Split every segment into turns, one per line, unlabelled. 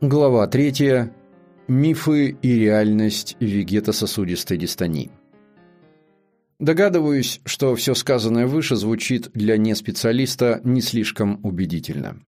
Глава 3. Мифы и реальность вегетососудистой дистонии. Догадываюсь, что все сказанное выше звучит для неспециалиста не слишком убедительно.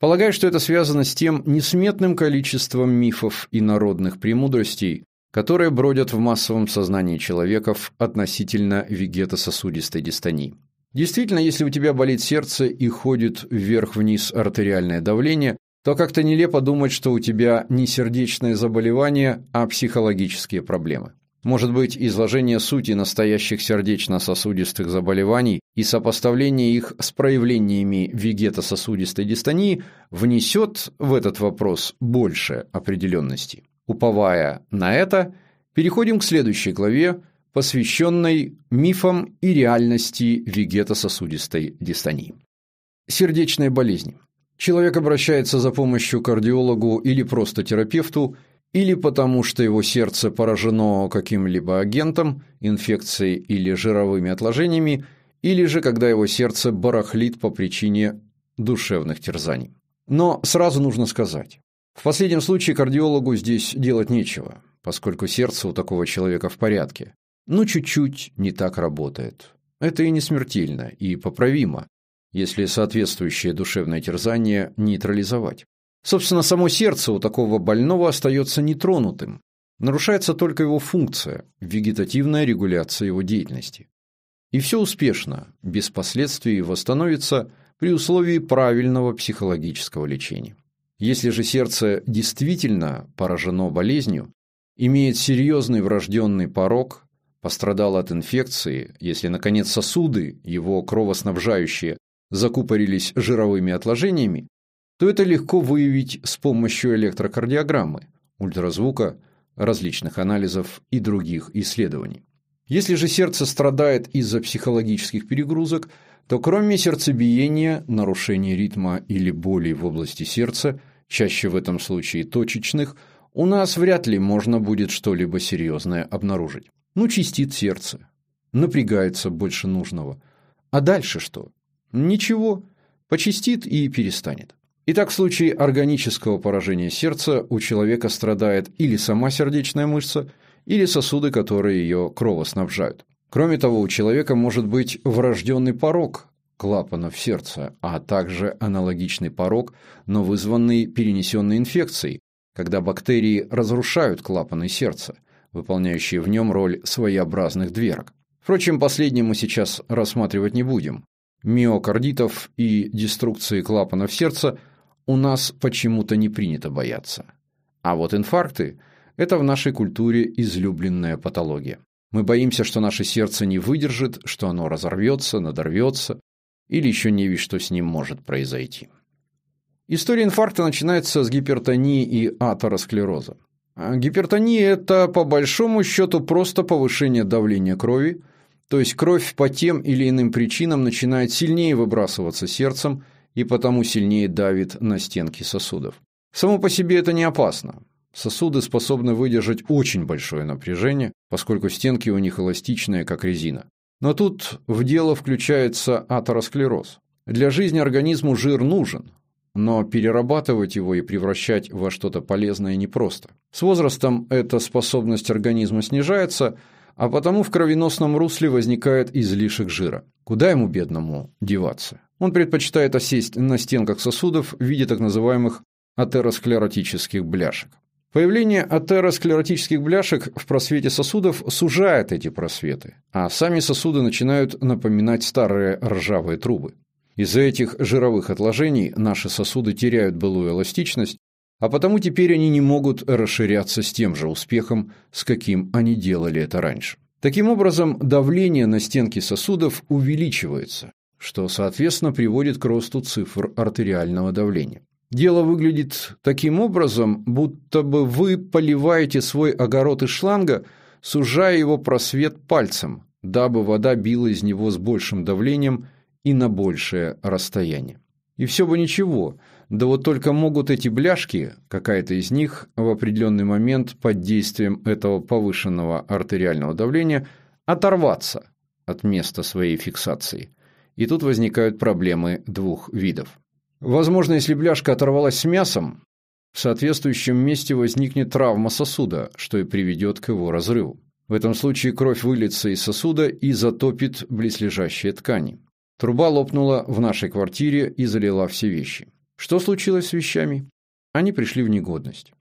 Полагаю, что это связано с тем несметным количеством мифов и народных премудростей, которые бродят в массовом сознании человеков относительно вегетососудистой дистонии. Действительно, если у тебя болит сердце и ходит вверх-вниз артериальное давление, то как-то нелепо думать, что у тебя не сердечное заболевание, а психологические проблемы. Может быть, изложение сути настоящих сердечно-сосудистых заболеваний и сопоставление их с проявлениями вегетососудистой дистонии внесет в этот вопрос больше определенности. Уповая на это, переходим к следующей главе, посвященной мифам и реальности вегетососудистой дистонии. Сердечные болезни. Человек обращается за помощью к кардиологу или просто терапевту, или потому что его сердце поражено каким-либо агентом, инфекцией или жировыми отложениями, или же когда его сердце барахлит по причине душевных терзаний. Но сразу нужно сказать, в последнем случае кардиологу здесь делать нечего, поскольку сердце у такого человека в порядке. Но чуть-чуть не так работает. Это и не смертельно, и поправимо, если соответствующее душевное терзание нейтрализовать. Собственно, само сердце у такого больного остается нетронутым. Нарушается только его функция, вегетативная регуляция его деятельности. И все успешно, без последствий восстановится при условии правильного психологического лечения. Если же сердце действительно поражено болезнью, имеет серьезный врожденный порог, пострадал от инфекции, если, наконец, сосуды, его кровоснабжающие, закупорились жировыми отложениями, то это легко выявить с помощью электрокардиограммы, ультразвука, различных анализов и других исследований. Если же сердце страдает из-за психологических перегрузок, то кроме сердцебиения, нарушения ритма или боли в области сердца, чаще в этом случае точечных, у нас вряд ли можно будет что-либо серьезное обнаружить. Ну, чистит сердце, напрягается больше нужного. А дальше что? Ничего, почистит и перестанет. Итак, в случае органического поражения сердца у человека страдает или сама сердечная мышца, или сосуды, которые ее кровоснабжают. Кроме того, у человека может быть врожденный порог клапанов сердца, а также аналогичный порог, но вызванный перенесенной инфекцией, когда бактерии разрушают клапаны сердца, выполняющие в нем роль своеобразных дверок. Впрочем, последнее мы сейчас рассматривать не будем миокардитов и деструкции клапанов сердца у нас почему-то не принято бояться. А вот инфаркты – это в нашей культуре излюбленная патология. Мы боимся, что наше сердце не выдержит, что оно разорвется, надорвется, или еще не весь, что с ним может произойти. История инфаркта начинается с гипертонии и атеросклероза. Гипертония – это, по большому счету, просто повышение давления крови – то есть кровь по тем или иным причинам начинает сильнее выбрасываться сердцем и потому сильнее давит на стенки сосудов. Само по себе это не опасно. Сосуды способны выдержать очень большое напряжение, поскольку стенки у них эластичные, как резина. Но тут в дело включается атеросклероз. Для жизни организму жир нужен, но перерабатывать его и превращать во что-то полезное непросто. С возрастом эта способность организма снижается – а потому в кровеносном русле возникает излишек жира. Куда ему, бедному, деваться? Он предпочитает осесть на стенках сосудов в виде так называемых атеросклеротических бляшек. Появление атеросклеротических бляшек в просвете сосудов сужает эти просветы, а сами сосуды начинают напоминать старые ржавые трубы. Из-за этих жировых отложений наши сосуды теряют былую эластичность а потому теперь они не могут расширяться с тем же успехом, с каким они делали это раньше. Таким образом, давление на стенки сосудов увеличивается, что, соответственно, приводит к росту цифр артериального давления. Дело выглядит таким образом, будто бы вы поливаете свой огород из шланга, сужая его просвет пальцем, дабы вода била из него с большим давлением и на большее расстояние. И все бы ничего – да вот только могут эти бляшки, какая-то из них, в определенный момент под действием этого повышенного артериального давления оторваться от места своей фиксации. И тут возникают проблемы двух видов. Возможно, если бляшка оторвалась с мясом, в соответствующем месте возникнет травма сосуда, что и приведет к его разрыву. В этом случае кровь выльется из сосуда и затопит близлежащие ткани. Труба лопнула в нашей квартире и залила все вещи. Что случилось с вещами? Они пришли в негодность.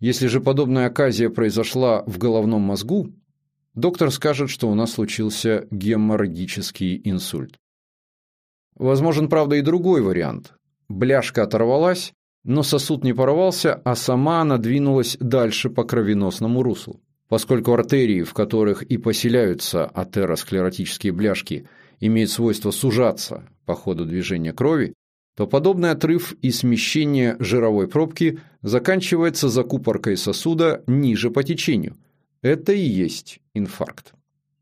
Если же подобная оказия произошла в головном мозгу, доктор скажет, что у нас случился геморрагический инсульт. Возможен, правда, и другой вариант. Бляшка оторвалась, но сосуд не порвался, а сама она двинулась дальше по кровеносному руслу. Поскольку артерии, в которых и поселяются атеросклеротические бляшки, имеют свойство сужаться по ходу движения крови, то подобный отрыв и смещение жировой пробки заканчивается закупоркой сосуда ниже по течению. Это и есть инфаркт.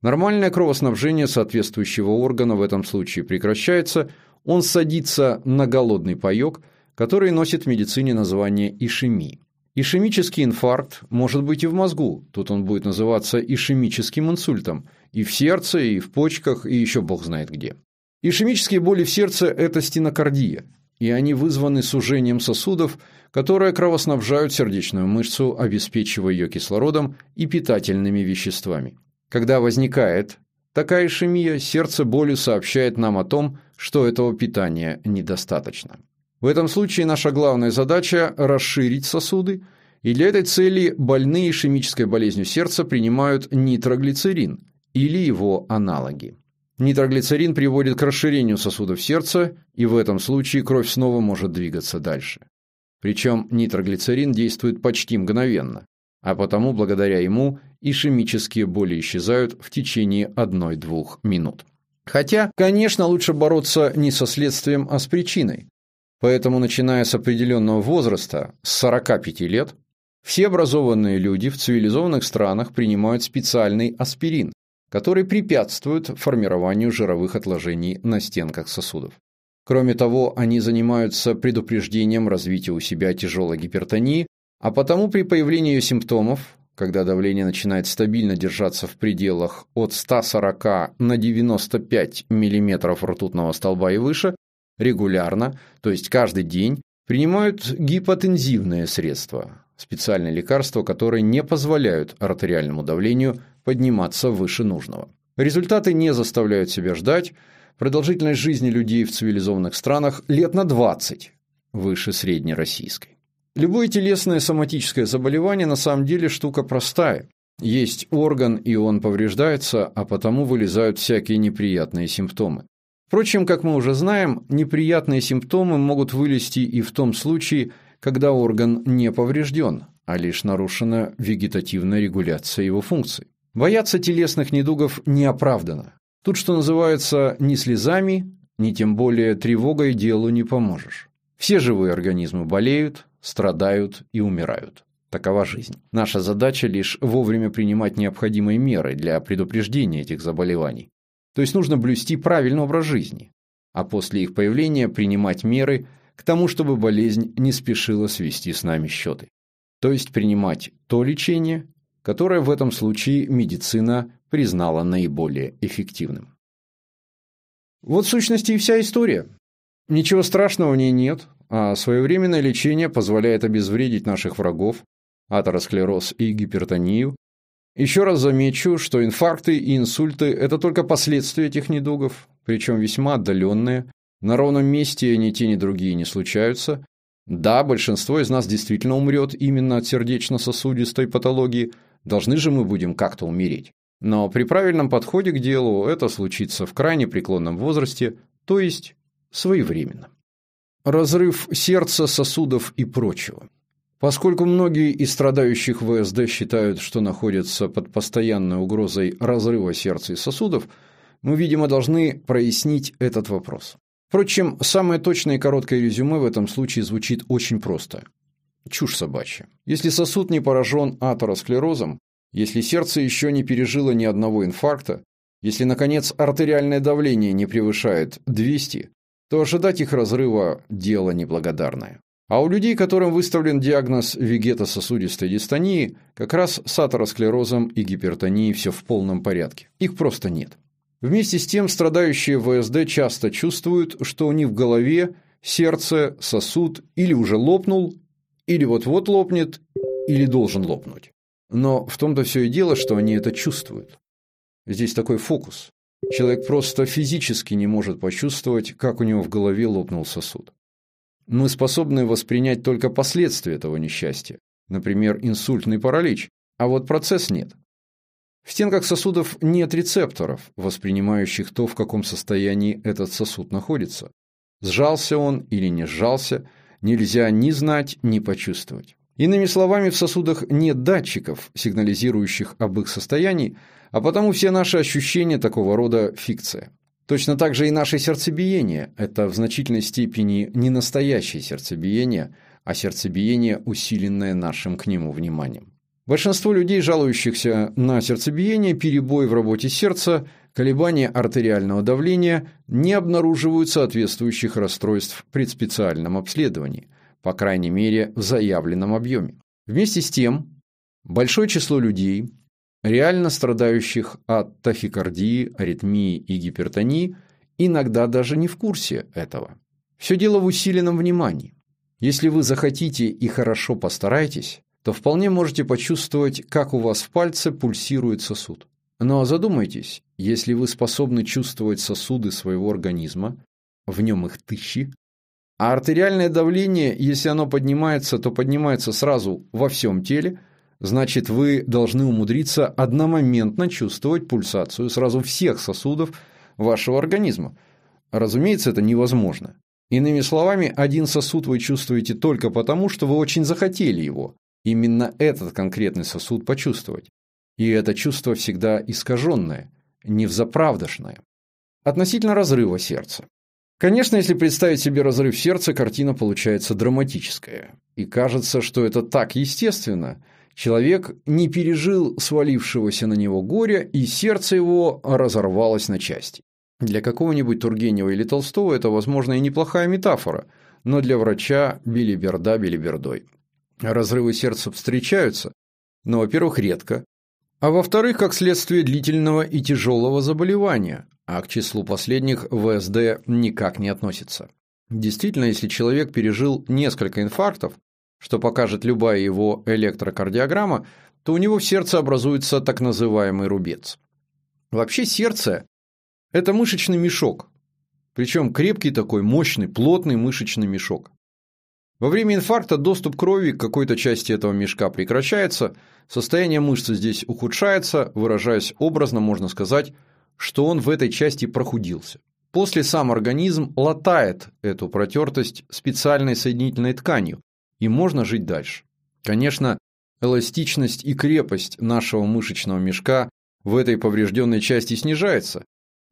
Нормальное кровоснабжение соответствующего органа в этом случае прекращается, он садится на голодный паёк, который носит в медицине название ишемии. Ишемический инфаркт может быть и в мозгу, тут он будет называться ишемическим инсультом, и в сердце, и в почках, и еще бог знает где. Ишемические боли в сердце – это стенокардия, и они вызваны сужением сосудов, которые кровоснабжают сердечную мышцу, обеспечивая ее кислородом и питательными веществами. Когда возникает такая ишемия, сердце болью сообщает нам о том, что этого питания недостаточно. В этом случае наша главная задача – расширить сосуды, и для этой цели больные ишемической болезнью сердца принимают нитроглицерин или его аналоги. Нитроглицерин приводит к расширению сосудов сердца, и в этом случае кровь снова может двигаться дальше. Причем нитроглицерин действует почти мгновенно, а потому благодаря ему ишемические боли исчезают в течение 1-2 минут. Хотя, конечно, лучше бороться не со следствием, а с причиной. Поэтому, начиная с определенного возраста, с 45 лет, все образованные люди в цивилизованных странах принимают специальный аспирин, который препятствует формированию жировых отложений на стенках сосудов. Кроме того, они занимаются предупреждением развития у себя тяжелой гипертонии, а потому при появлении ее симптомов, когда давление начинает стабильно держаться в пределах от 140 на 95 мм ртутного столба и выше, регулярно, то есть каждый день, принимают гипотензивные средства, специальные лекарства, которые не позволяют артериальному давлению подниматься выше нужного. Результаты не заставляют себя ждать, продолжительность жизни людей в цивилизованных странах лет на 20 выше среднероссийской. Любое телесное соматическое заболевание на самом деле штука простая. Есть орган, и он повреждается, а потому вылезают всякие неприятные симптомы. Впрочем, как мы уже знаем, неприятные симптомы могут вылезти и в том случае, когда орган не поврежден, а лишь нарушена вегетативная регуляция его функций. Бояться телесных недугов неоправданно. Тут, что называется, ни слезами, ни тем более тревогой делу не поможешь. Все живые организмы болеют, страдают и умирают. Такова жизнь. Наша задача лишь вовремя принимать необходимые меры для предупреждения этих заболеваний. То есть нужно блюсти правильный образ жизни, а после их появления принимать меры к тому, чтобы болезнь не спешила свести с нами счеты. То есть принимать то лечение, которое в этом случае медицина признала наиболее эффективным. Вот в сущности и вся история. Ничего страшного в ней нет, а своевременное лечение позволяет обезвредить наших врагов, атеросклероз и гипертонию, еще раз замечу, что инфаркты и инсульты – это только последствия этих недугов, причем весьма отдаленные. На ровном месте ни те, ни другие не случаются. Да, большинство из нас действительно умрет именно от сердечно-сосудистой патологии. Должны же мы будем как-то умереть. Но при правильном подходе к делу это случится в крайне преклонном возрасте, то есть своевременно. Разрыв сердца, сосудов и прочего. Поскольку многие из страдающих ВСД считают, что находятся под постоянной угрозой разрыва сердца и сосудов, мы, видимо, должны прояснить этот вопрос. Впрочем, самое точное и короткое резюме в этом случае звучит очень просто. Чушь собачья. Если сосуд не поражен атеросклерозом, если сердце еще не пережило ни одного инфаркта, если, наконец, артериальное давление не превышает 200, то ожидать их разрыва – дело неблагодарное. А у людей, которым выставлен диагноз вегетососудистой дистонии, как раз с атеросклерозом и гипертонией все в полном порядке. Их просто нет. Вместе с тем страдающие ВСД часто чувствуют, что у них в голове сердце, сосуд или уже лопнул, или вот-вот лопнет, или должен лопнуть. Но в том-то все и дело, что они это чувствуют. Здесь такой фокус. Человек просто физически не может почувствовать, как у него в голове лопнул сосуд. Мы способны воспринять только последствия этого несчастья, например, инсультный паралич, а вот процесс нет. В стенках сосудов нет рецепторов, воспринимающих то, в каком состоянии этот сосуд находится. Сжался он или не сжался, нельзя ни знать, ни почувствовать. Иными словами, в сосудах нет датчиков, сигнализирующих об их состоянии, а потому все наши ощущения такого рода фикция. Точно так же и наше сердцебиение – это в значительной степени не настоящее сердцебиение, а сердцебиение, усиленное нашим к нему вниманием. Большинство людей, жалующихся на сердцебиение, перебой в работе сердца, колебания артериального давления, не обнаруживают соответствующих расстройств при специальном обследовании, по крайней мере в заявленном объеме. Вместе с тем, большое число людей, реально страдающих от тахикардии, аритмии и гипертонии, иногда даже не в курсе этого. Все дело в усиленном внимании. Если вы захотите и хорошо постараетесь, то вполне можете почувствовать, как у вас в пальце пульсирует сосуд. Но задумайтесь, если вы способны чувствовать сосуды своего организма, в нем их тысячи, а артериальное давление, если оно поднимается, то поднимается сразу во всем теле, значит вы должны умудриться одномоментно чувствовать пульсацию сразу всех сосудов вашего организма. Разумеется, это невозможно. Иными словами, один сосуд вы чувствуете только потому, что вы очень захотели его, именно этот конкретный сосуд почувствовать. И это чувство всегда искаженное, невзаправдошное. Относительно разрыва сердца. Конечно, если представить себе разрыв сердца, картина получается драматическая. И кажется, что это так естественно. Человек не пережил свалившегося на него горя, и сердце его разорвалось на части. Для какого-нибудь Тургенева или Толстого это, возможно, и неплохая метафора, но для врача билиберда билибердой. Разрывы сердца встречаются, но, во-первых, редко, а во-вторых, как следствие длительного и тяжелого заболевания, а к числу последних ВСД никак не относится. Действительно, если человек пережил несколько инфарктов, что покажет любая его электрокардиограмма, то у него в сердце образуется так называемый рубец. Вообще сердце – это мышечный мешок, причем крепкий такой, мощный, плотный мышечный мешок. Во время инфаркта доступ крови к какой-то части этого мешка прекращается, состояние мышцы здесь ухудшается, выражаясь образно, можно сказать, что он в этой части прохудился. После сам организм латает эту протертость специальной соединительной тканью, и можно жить дальше. Конечно, эластичность и крепость нашего мышечного мешка в этой поврежденной части снижается,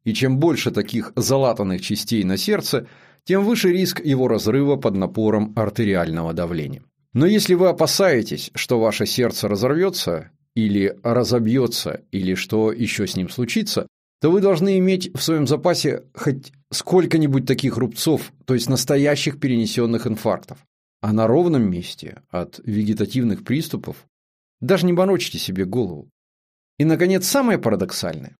и чем больше таких залатанных частей на сердце, тем выше риск его разрыва под напором артериального давления. Но если вы опасаетесь, что ваше сердце разорвется, или разобьется, или что еще с ним случится, то вы должны иметь в своем запасе хоть сколько-нибудь таких рубцов, то есть настоящих перенесенных инфарктов. А на ровном месте от вегетативных приступов даже не морочите себе голову. И, наконец, самое парадоксальное.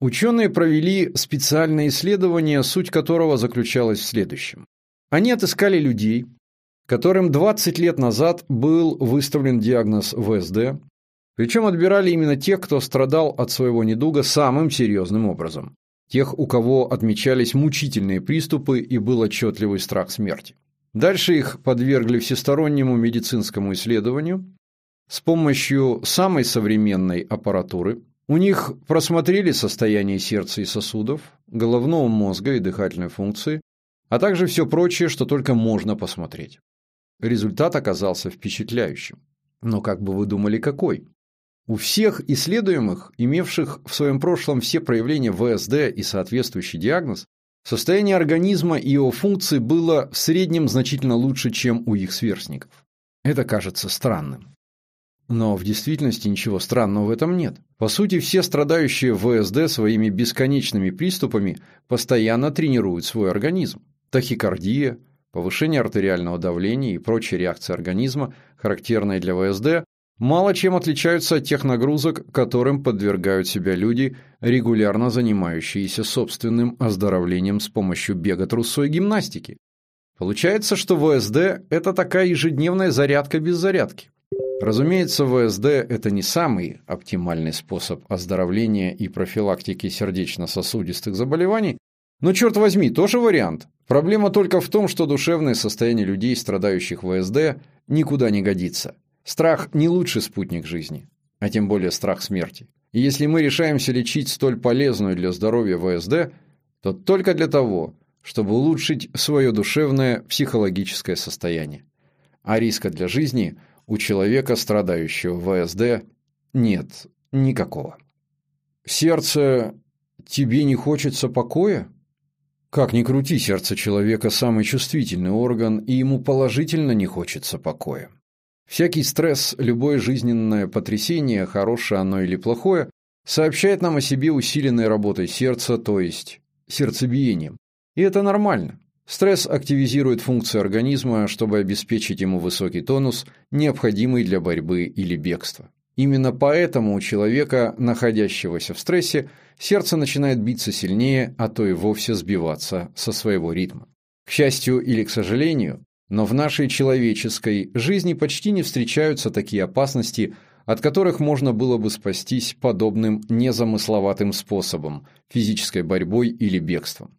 Ученые провели специальное исследование, суть которого заключалась в следующем. Они отыскали людей, которым 20 лет назад был выставлен диагноз ВСД, причем отбирали именно тех, кто страдал от своего недуга самым серьезным образом. Тех, у кого отмечались мучительные приступы и был отчетливый страх смерти. Дальше их подвергли всестороннему медицинскому исследованию с помощью самой современной аппаратуры, у них просмотрели состояние сердца и сосудов, головного мозга и дыхательной функции, а также все прочее, что только можно посмотреть. Результат оказался впечатляющим. Но как бы вы думали, какой? У всех исследуемых, имевших в своем прошлом все проявления ВСД и соответствующий диагноз, состояние организма и его функции было в среднем значительно лучше, чем у их сверстников. Это кажется странным. Но в действительности ничего странного в этом нет. По сути, все страдающие ВСД своими бесконечными приступами постоянно тренируют свой организм. Тахикардия, повышение артериального давления и прочие реакции организма, характерные для ВСД, мало чем отличаются от тех нагрузок, которым подвергают себя люди, регулярно занимающиеся собственным оздоровлением с помощью бега трусой гимнастики. Получается, что ВСД – это такая ежедневная зарядка без зарядки. Разумеется, ВСД – это не самый оптимальный способ оздоровления и профилактики сердечно-сосудистых заболеваний, но, черт возьми, тоже вариант. Проблема только в том, что душевное состояние людей, страдающих ВСД, никуда не годится. Страх – не лучший спутник жизни, а тем более страх смерти. И если мы решаемся лечить столь полезную для здоровья ВСД, то только для того, чтобы улучшить свое душевное психологическое состояние. А риска для жизни у человека, страдающего ВСД, нет никакого. Сердце тебе не хочется покоя? Как ни крути, сердце человека – самый чувствительный орган, и ему положительно не хочется покоя. Всякий стресс, любое жизненное потрясение, хорошее оно или плохое, сообщает нам о себе усиленной работой сердца, то есть сердцебиением. И это нормально. Стресс активизирует функции организма, чтобы обеспечить ему высокий тонус, необходимый для борьбы или бегства. Именно поэтому у человека, находящегося в стрессе, сердце начинает биться сильнее, а то и вовсе сбиваться со своего ритма. К счастью или к сожалению, но в нашей человеческой жизни почти не встречаются такие опасности, от которых можно было бы спастись подобным незамысловатым способом – физической борьбой или бегством.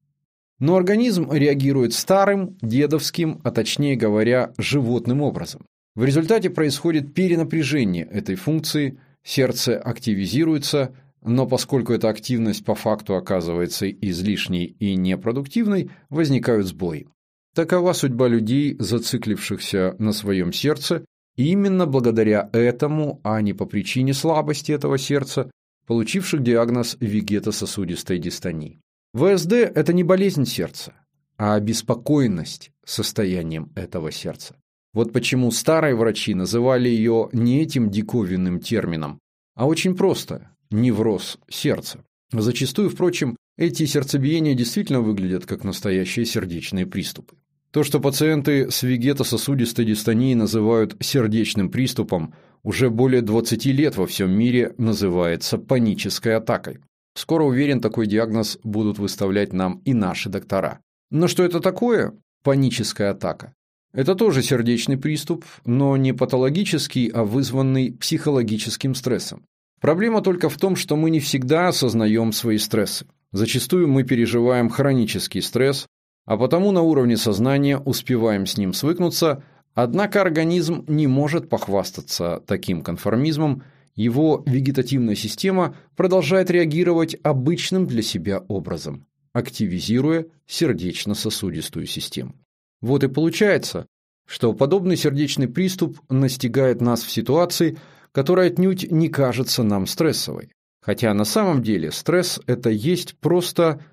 Но организм реагирует старым, дедовским, а точнее говоря, животным образом. В результате происходит перенапряжение этой функции, сердце активизируется, но поскольку эта активность по факту оказывается излишней и непродуктивной, возникают сбои. Такова судьба людей, зациклившихся на своем сердце, и именно благодаря этому, а не по причине слабости этого сердца, получивших диагноз вегетососудистой дистонии. ВСД – это не болезнь сердца, а обеспокоенность состоянием этого сердца. Вот почему старые врачи называли ее не этим диковинным термином, а очень просто – невроз сердца. Зачастую, впрочем, эти сердцебиения действительно выглядят как настоящие сердечные приступы. То, что пациенты с вегетососудистой дистонией называют сердечным приступом, уже более 20 лет во всем мире называется панической атакой. Скоро, уверен, такой диагноз будут выставлять нам и наши доктора. Но что это такое? Паническая атака. Это тоже сердечный приступ, но не патологический, а вызванный психологическим стрессом. Проблема только в том, что мы не всегда осознаем свои стрессы. Зачастую мы переживаем хронический стресс, а потому на уровне сознания успеваем с ним свыкнуться, однако организм не может похвастаться таким конформизмом его вегетативная система продолжает реагировать обычным для себя образом, активизируя сердечно-сосудистую систему. Вот и получается, что подобный сердечный приступ настигает нас в ситуации, которая отнюдь не кажется нам стрессовой. Хотя на самом деле стресс – это есть просто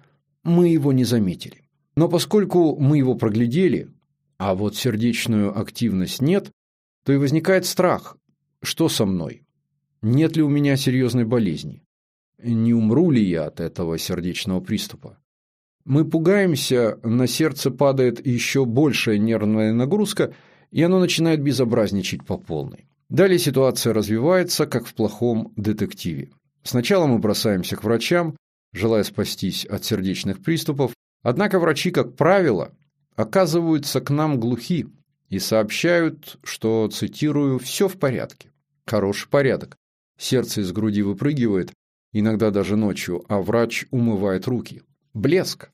мы его не заметили. Но поскольку мы его проглядели, а вот сердечную активность нет, то и возникает страх. Что со мной? Нет ли у меня серьезной болезни? Не умру ли я от этого сердечного приступа? Мы пугаемся, на сердце падает еще большая нервная нагрузка, и оно начинает безобразничать по полной. Далее ситуация развивается, как в плохом детективе. Сначала мы бросаемся к врачам, желая спастись от сердечных приступов, однако врачи, как правило, оказываются к нам глухи и сообщают, что, цитирую, «все в порядке». Хороший порядок. Сердце из груди выпрыгивает, иногда даже ночью, а врач умывает руки. Блеск.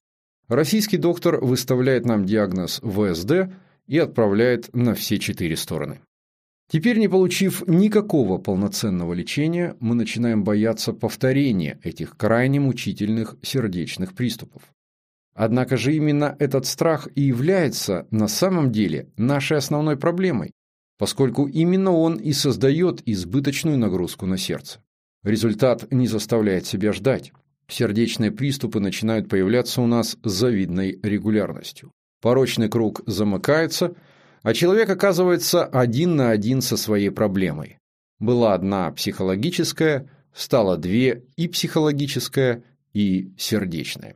Российский доктор выставляет нам диагноз ВСД и отправляет на все четыре стороны. Теперь, не получив никакого полноценного лечения, мы начинаем бояться повторения этих крайне мучительных сердечных приступов. Однако же именно этот страх и является на самом деле нашей основной проблемой, поскольку именно он и создает избыточную нагрузку на сердце. Результат не заставляет себя ждать. Сердечные приступы начинают появляться у нас с завидной регулярностью. Порочный круг замыкается, а человек оказывается один на один со своей проблемой. Была одна психологическая, стало две и психологическая, и сердечная.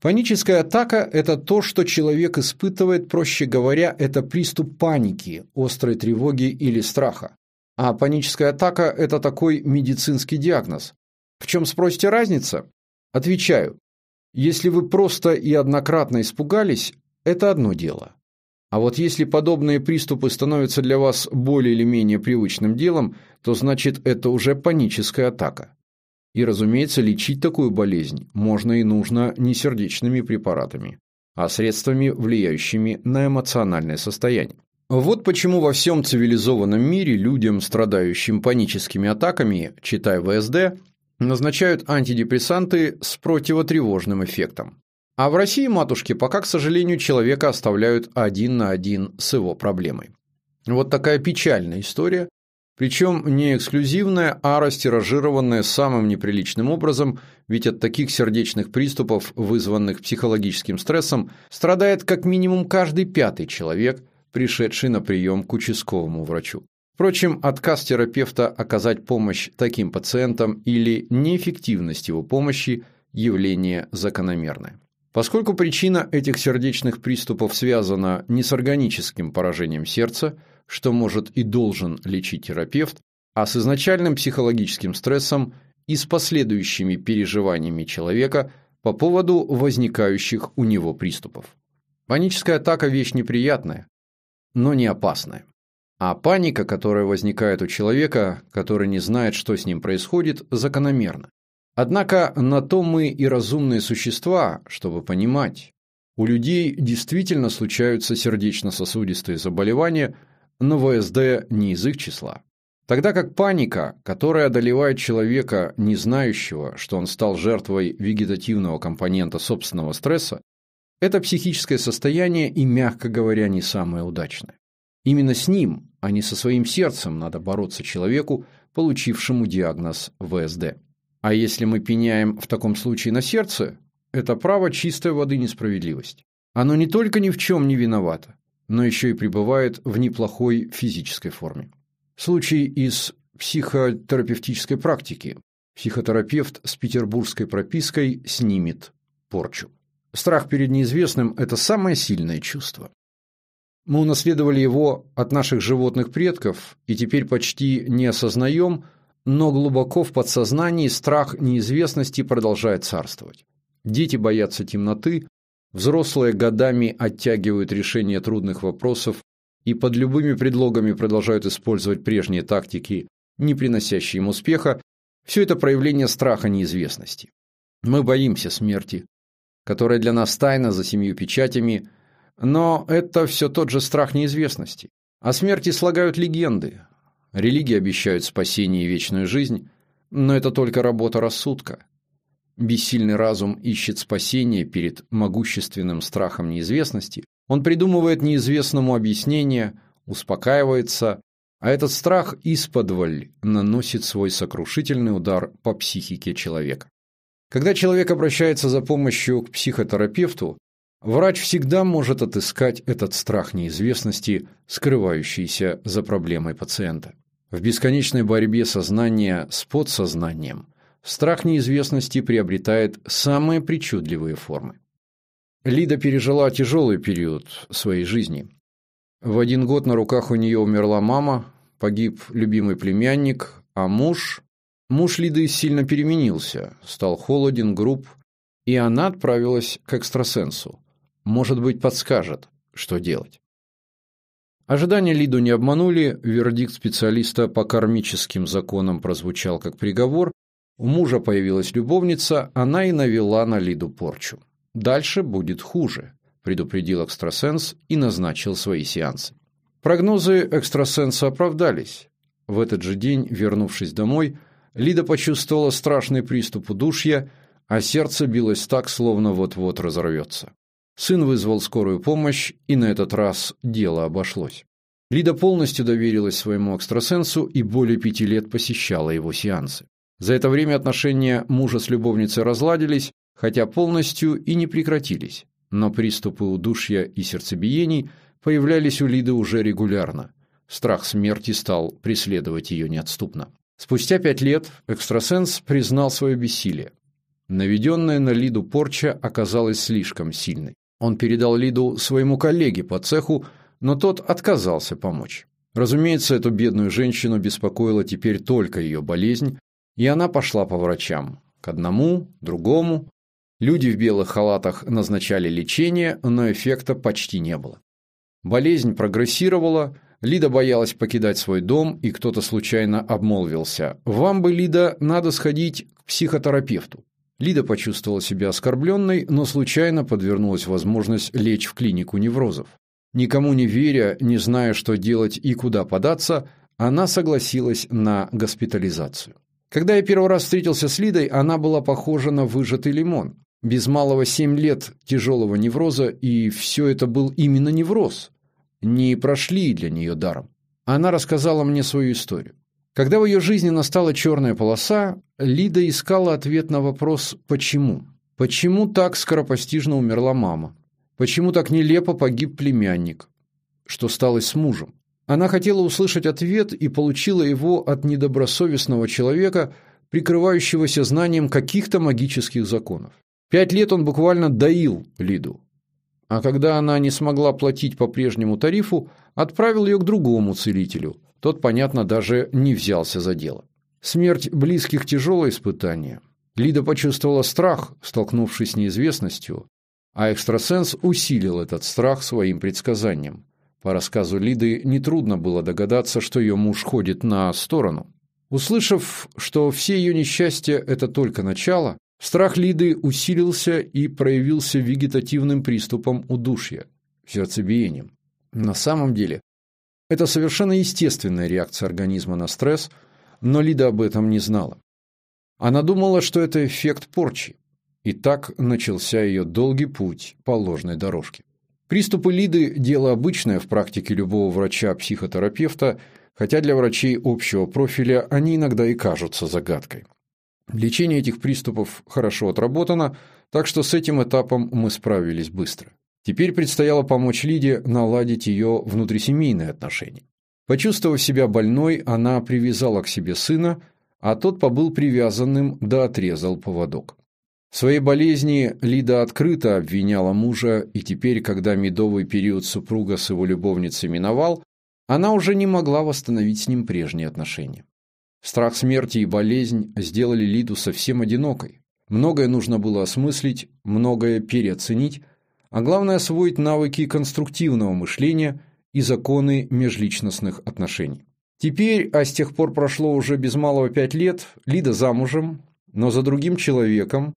Паническая атака – это то, что человек испытывает, проще говоря, это приступ паники, острой тревоги или страха. А паническая атака – это такой медицинский диагноз. В чем, спросите, разница? Отвечаю. Если вы просто и однократно испугались, это одно дело. А вот если подобные приступы становятся для вас более или менее привычным делом, то значит это уже паническая атака. И, разумеется, лечить такую болезнь можно и нужно не сердечными препаратами, а средствами, влияющими на эмоциональное состояние. Вот почему во всем цивилизованном мире людям, страдающим паническими атаками, читай ВСД, назначают антидепрессанты с противотревожным эффектом. А в России матушки пока, к сожалению, человека оставляют один на один с его проблемой. Вот такая печальная история, причем не эксклюзивная, а растиражированная самым неприличным образом, ведь от таких сердечных приступов, вызванных психологическим стрессом, страдает как минимум каждый пятый человек, пришедший на прием к участковому врачу. Впрочем, отказ терапевта оказать помощь таким пациентам или неэффективность его помощи – явление закономерное. Поскольку причина этих сердечных приступов связана не с органическим поражением сердца, что может и должен лечить терапевт, а с изначальным психологическим стрессом и с последующими переживаниями человека по поводу возникающих у него приступов. Паническая атака – вещь неприятная, но не опасная. А паника, которая возникает у человека, который не знает, что с ним происходит, закономерна. Однако на то мы и разумные существа, чтобы понимать. У людей действительно случаются сердечно-сосудистые заболевания, но ВСД не из их числа. Тогда как паника, которая одолевает человека, не знающего, что он стал жертвой вегетативного компонента собственного стресса, это психическое состояние и, мягко говоря, не самое удачное. Именно с ним, а не со своим сердцем надо бороться человеку, получившему диагноз ВСД. А если мы пеняем в таком случае на сердце, это право чистой воды несправедливость. Оно не только ни в чем не виновато, но еще и пребывает в неплохой физической форме. Случай из психотерапевтической практики. Психотерапевт с петербургской пропиской снимет порчу. Страх перед неизвестным – это самое сильное чувство. Мы унаследовали его от наших животных предков и теперь почти не осознаем – но глубоко в подсознании страх неизвестности продолжает царствовать. Дети боятся темноты, взрослые годами оттягивают решение трудных вопросов и под любыми предлогами продолжают использовать прежние тактики, не приносящие им успеха, все это проявление страха неизвестности. Мы боимся смерти, которая для нас тайна за семью печатями, но это все тот же страх неизвестности. О смерти слагают легенды, Религии обещают спасение и вечную жизнь, но это только работа рассудка. Бессильный разум ищет спасение перед могущественным страхом неизвестности, он придумывает неизвестному объяснение, успокаивается, а этот страх исподволь наносит свой сокрушительный удар по психике человека. Когда человек обращается за помощью к психотерапевту, врач всегда может отыскать этот страх неизвестности, скрывающийся за проблемой пациента. В бесконечной борьбе сознания с подсознанием страх неизвестности приобретает самые причудливые формы. Лида пережила тяжелый период своей жизни. В один год на руках у нее умерла мама, погиб любимый племянник, а муж... Муж Лиды сильно переменился, стал холоден, груб, и она отправилась к экстрасенсу. Может быть, подскажет, что делать. Ожидания Лиду не обманули, вердикт специалиста по кармическим законам прозвучал как приговор, у мужа появилась любовница, она и навела на Лиду порчу. Дальше будет хуже, предупредил экстрасенс и назначил свои сеансы. Прогнозы экстрасенса оправдались. В этот же день, вернувшись домой, Лида почувствовала страшный приступ удушья, а сердце билось так, словно вот-вот разорвется. Сын вызвал скорую помощь, и на этот раз дело обошлось. Лида полностью доверилась своему экстрасенсу и более пяти лет посещала его сеансы. За это время отношения мужа с любовницей разладились, хотя полностью и не прекратились. Но приступы удушья и сердцебиений появлялись у Лиды уже регулярно. Страх смерти стал преследовать ее неотступно. Спустя пять лет экстрасенс признал свое бессилие. Наведенная на Лиду порча оказалась слишком сильной. Он передал Лиду своему коллеге по цеху, но тот отказался помочь. Разумеется, эту бедную женщину беспокоила теперь только ее болезнь, и она пошла по врачам. К одному, другому. Люди в белых халатах назначали лечение, но эффекта почти не было. Болезнь прогрессировала, Лида боялась покидать свой дом, и кто-то случайно обмолвился. «Вам бы, Лида, надо сходить к психотерапевту». Лида почувствовала себя оскорбленной, но случайно подвернулась возможность лечь в клинику неврозов. Никому не веря, не зная, что делать и куда податься, она согласилась на госпитализацию. Когда я первый раз встретился с Лидой, она была похожа на выжатый лимон. Без малого семь лет тяжелого невроза, и все это был именно невроз. Не прошли для нее даром. Она рассказала мне свою историю. Когда в ее жизни настала черная полоса, Лида искала ответ на вопрос «почему?». Почему так скоропостижно умерла мама? Почему так нелепо погиб племянник? Что стало с мужем? Она хотела услышать ответ и получила его от недобросовестного человека, прикрывающегося знанием каких-то магических законов. Пять лет он буквально доил Лиду. А когда она не смогла платить по прежнему тарифу, отправил ее к другому целителю. Тот, понятно, даже не взялся за дело. Смерть близких – тяжелое испытание. Лида почувствовала страх, столкнувшись с неизвестностью, а экстрасенс усилил этот страх своим предсказанием. По рассказу Лиды нетрудно было догадаться, что ее муж ходит на сторону. Услышав, что все ее несчастья – это только начало, страх Лиды усилился и проявился вегетативным приступом удушья, сердцебиением. На самом деле, это совершенно естественная реакция организма на стресс, но Лида об этом не знала. Она думала, что это эффект порчи, и так начался ее долгий путь по ложной дорожке. Приступы Лиды – дело обычное в практике любого врача-психотерапевта, хотя для врачей общего профиля они иногда и кажутся загадкой. Лечение этих приступов хорошо отработано, так что с этим этапом мы справились быстро. Теперь предстояло помочь Лиде наладить ее внутрисемейные отношения. Почувствовав себя больной, она привязала к себе сына, а тот побыл привязанным да отрезал поводок. В своей болезни Лида открыто обвиняла мужа, и теперь, когда медовый период супруга с его любовницей миновал, она уже не могла восстановить с ним прежние отношения. Страх смерти и болезнь сделали Лиду совсем одинокой. Многое нужно было осмыслить, многое переоценить, а главное освоить навыки конструктивного мышления и законы межличностных отношений. Теперь, а с тех пор прошло уже без малого пять лет, Лида замужем, но за другим человеком,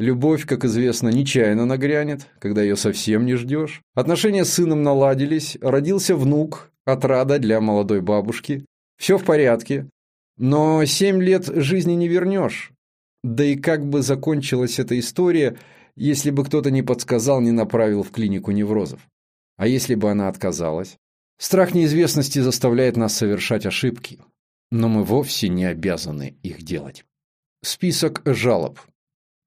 Любовь, как известно, нечаянно нагрянет, когда ее совсем не ждешь. Отношения с сыном наладились, родился внук, отрада для молодой бабушки. Все в порядке. Но семь лет жизни не вернешь. Да и как бы закончилась эта история, если бы кто-то не подсказал, не направил в клинику неврозов? А если бы она отказалась? Страх неизвестности заставляет нас совершать ошибки, но мы вовсе не обязаны их делать. Список жалоб.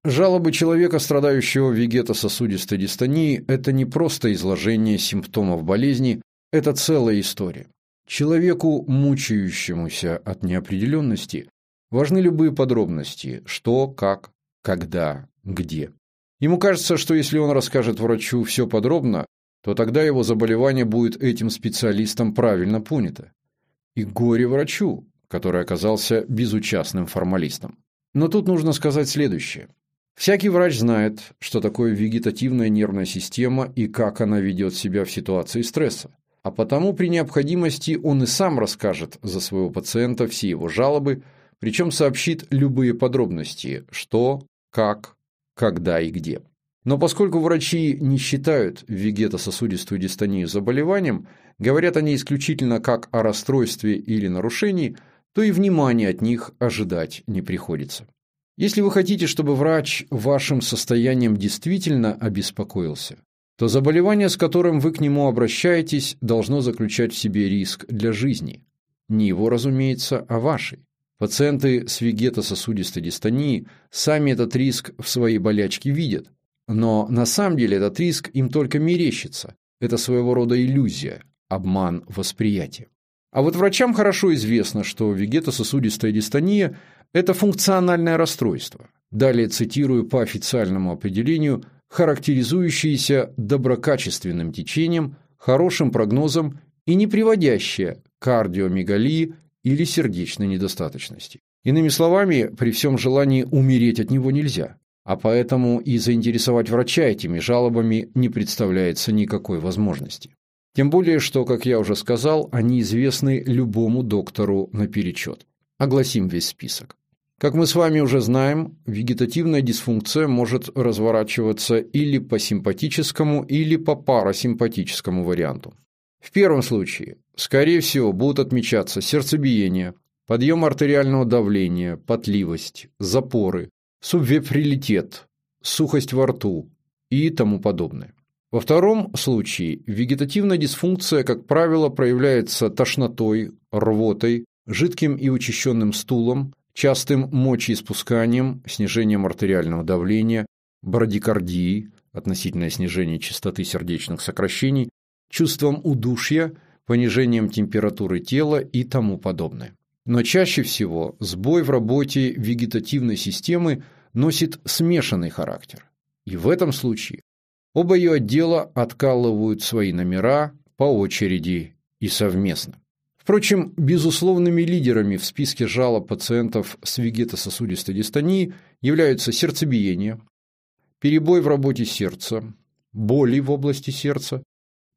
Жалобы человека, страдающего вегетососудистой дистонией, это не просто изложение симптомов болезни, это целая история. Человеку, мучающемуся от неопределенности, важны любые подробности – что, как, когда, где. Ему кажется, что если он расскажет врачу все подробно, то тогда его заболевание будет этим специалистом правильно понято. И горе врачу, который оказался безучастным формалистом. Но тут нужно сказать следующее. Всякий врач знает, что такое вегетативная нервная система и как она ведет себя в ситуации стресса. А потому при необходимости он и сам расскажет за своего пациента все его жалобы, причем сообщит любые подробности, что, как, когда и где. Но поскольку врачи не считают вегетососудистую дистонию заболеванием, говорят они исключительно как о расстройстве или нарушении, то и внимания от них ожидать не приходится. Если вы хотите, чтобы врач вашим состоянием действительно обеспокоился, то заболевание, с которым вы к нему обращаетесь, должно заключать в себе риск для жизни. Не его, разумеется, а вашей. Пациенты с вегетососудистой дистонией сами этот риск в своей болячке видят. Но на самом деле этот риск им только мерещится. Это своего рода иллюзия, обман восприятия. А вот врачам хорошо известно, что вегетососудистая дистония это функциональное расстройство. Далее цитирую по официальному определению, характеризующееся доброкачественным течением, хорошим прогнозом и не приводящее кардиомегалии или сердечной недостаточности. Иными словами, при всем желании умереть от него нельзя, а поэтому и заинтересовать врача этими жалобами не представляется никакой возможности. Тем более, что, как я уже сказал, они известны любому доктору наперечет. Огласим весь список. Как мы с вами уже знаем, вегетативная дисфункция может разворачиваться или по симпатическому, или по парасимпатическому варианту. В первом случае, скорее всего, будут отмечаться сердцебиение, подъем артериального давления, потливость, запоры, субвеприлитет, сухость во рту и тому подобное. Во втором случае вегетативная дисфункция, как правило, проявляется тошнотой, рвотой, жидким и учащенным стулом, частым мочеиспусканием, снижением артериального давления, брадикардией, относительное снижение частоты сердечных сокращений, чувством удушья, понижением температуры тела и тому подобное. Но чаще всего сбой в работе вегетативной системы носит смешанный характер. И в этом случае оба ее отдела откалывают свои номера по очереди и совместно. Впрочем, безусловными лидерами в списке жалоб пациентов с вегетососудистой дистонией являются сердцебиение, перебой в работе сердца, боли в области сердца,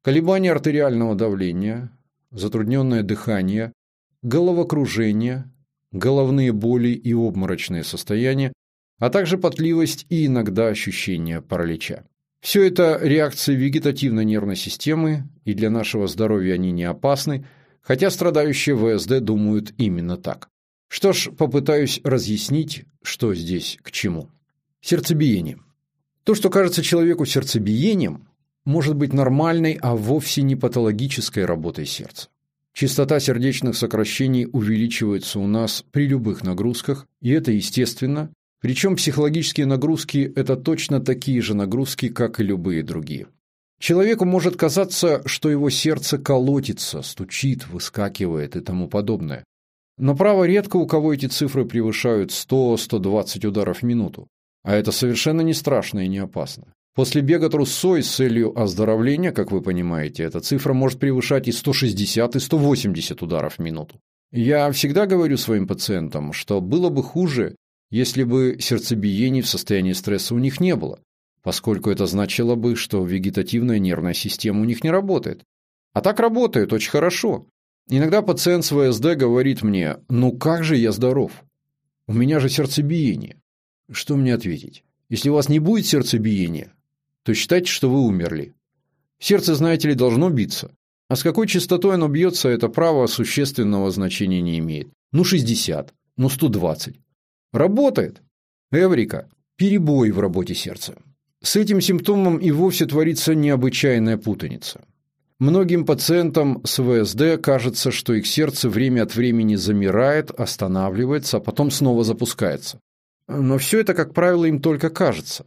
колебания артериального давления, затрудненное дыхание, головокружение, головные боли и обморочные состояния, а также потливость и иногда ощущение паралича. Все это реакции вегетативной нервной системы, и для нашего здоровья они не опасны – хотя страдающие ВСД думают именно так. Что ж, попытаюсь разъяснить, что здесь к чему. Сердцебиение. То, что кажется человеку сердцебиением, может быть нормальной, а вовсе не патологической работой сердца. Частота сердечных сокращений увеличивается у нас при любых нагрузках, и это естественно, причем психологические нагрузки – это точно такие же нагрузки, как и любые другие. Человеку может казаться, что его сердце колотится, стучит, выскакивает и тому подобное. Но право редко у кого эти цифры превышают 100-120 ударов в минуту. А это совершенно не страшно и не опасно. После бега трусой с целью оздоровления, как вы понимаете, эта цифра может превышать и 160, и 180 ударов в минуту. Я всегда говорю своим пациентам, что было бы хуже, если бы сердцебиений в состоянии стресса у них не было поскольку это значило бы, что вегетативная нервная система у них не работает. А так работает очень хорошо. Иногда пациент с ВСД говорит мне, ну как же я здоров? У меня же сердцебиение. Что мне ответить? Если у вас не будет сердцебиения, то считайте, что вы умерли. Сердце, знаете ли, должно биться. А с какой частотой оно бьется, это право существенного значения не имеет. Ну 60, ну 120. Работает. Эврика. Перебой в работе сердца. С этим симптомом и вовсе творится необычайная путаница. Многим пациентам с ВСД кажется, что их сердце время от времени замирает, останавливается, а потом снова запускается. Но все это, как правило, им только кажется.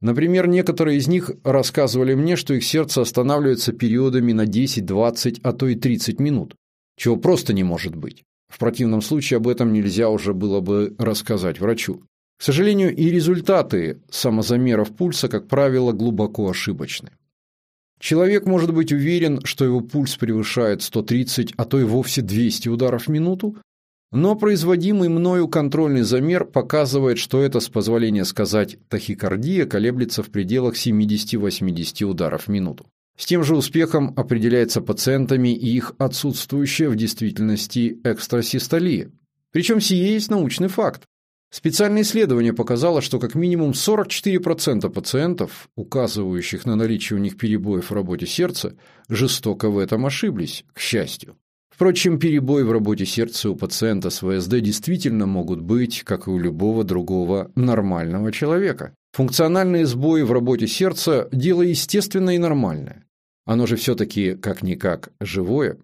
Например, некоторые из них рассказывали мне, что их сердце останавливается периодами на 10, 20, а то и 30 минут, чего просто не может быть. В противном случае об этом нельзя уже было бы рассказать врачу. К сожалению, и результаты самозамеров пульса, как правило, глубоко ошибочны. Человек может быть уверен, что его пульс превышает 130, а то и вовсе 200 ударов в минуту, но производимый мною контрольный замер показывает, что это, с позволения сказать, тахикардия колеблется в пределах 70-80 ударов в минуту. С тем же успехом определяется пациентами и их отсутствующая в действительности экстрасистолия. Причем сие есть научный факт. Специальное исследование показало, что как минимум 44% пациентов, указывающих на наличие у них перебоев в работе сердца, жестоко в этом ошиблись, к счастью. Впрочем, перебои в работе сердца у пациента с ВСД действительно могут быть, как и у любого другого нормального человека. Функциональные сбои в работе сердца – дело естественное и нормальное. Оно же все-таки, как-никак, живое.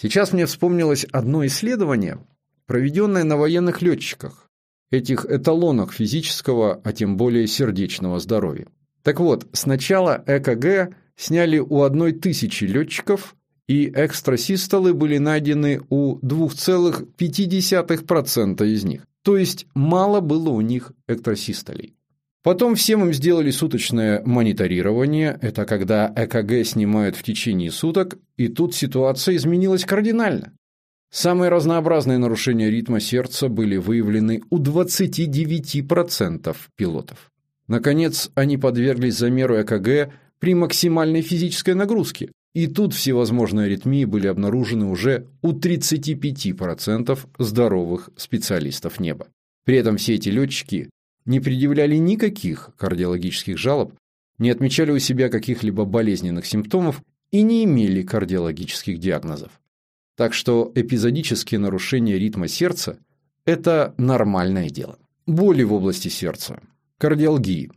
Сейчас мне вспомнилось одно исследование, проведенное на военных летчиках этих эталонах физического, а тем более сердечного здоровья. Так вот, сначала ЭКГ сняли у одной тысячи летчиков, и экстрасистолы были найдены у 2,5% из них. То есть мало было у них экстрасистолей. Потом всем им сделали суточное мониторирование, это когда ЭКГ снимают в течение суток, и тут ситуация изменилась кардинально. Самые разнообразные нарушения ритма сердца были выявлены у 29% пилотов. Наконец, они подверглись замеру ЭКГ при максимальной физической нагрузке, И тут всевозможные аритмии были обнаружены уже у 35% здоровых специалистов неба. При этом все эти летчики не предъявляли никаких кардиологических жалоб, не отмечали у себя каких-либо болезненных симптомов и не имели кардиологических диагнозов. Так что эпизодические нарушения ритма сердца – это нормальное дело. Боли в области сердца, кардиалгии.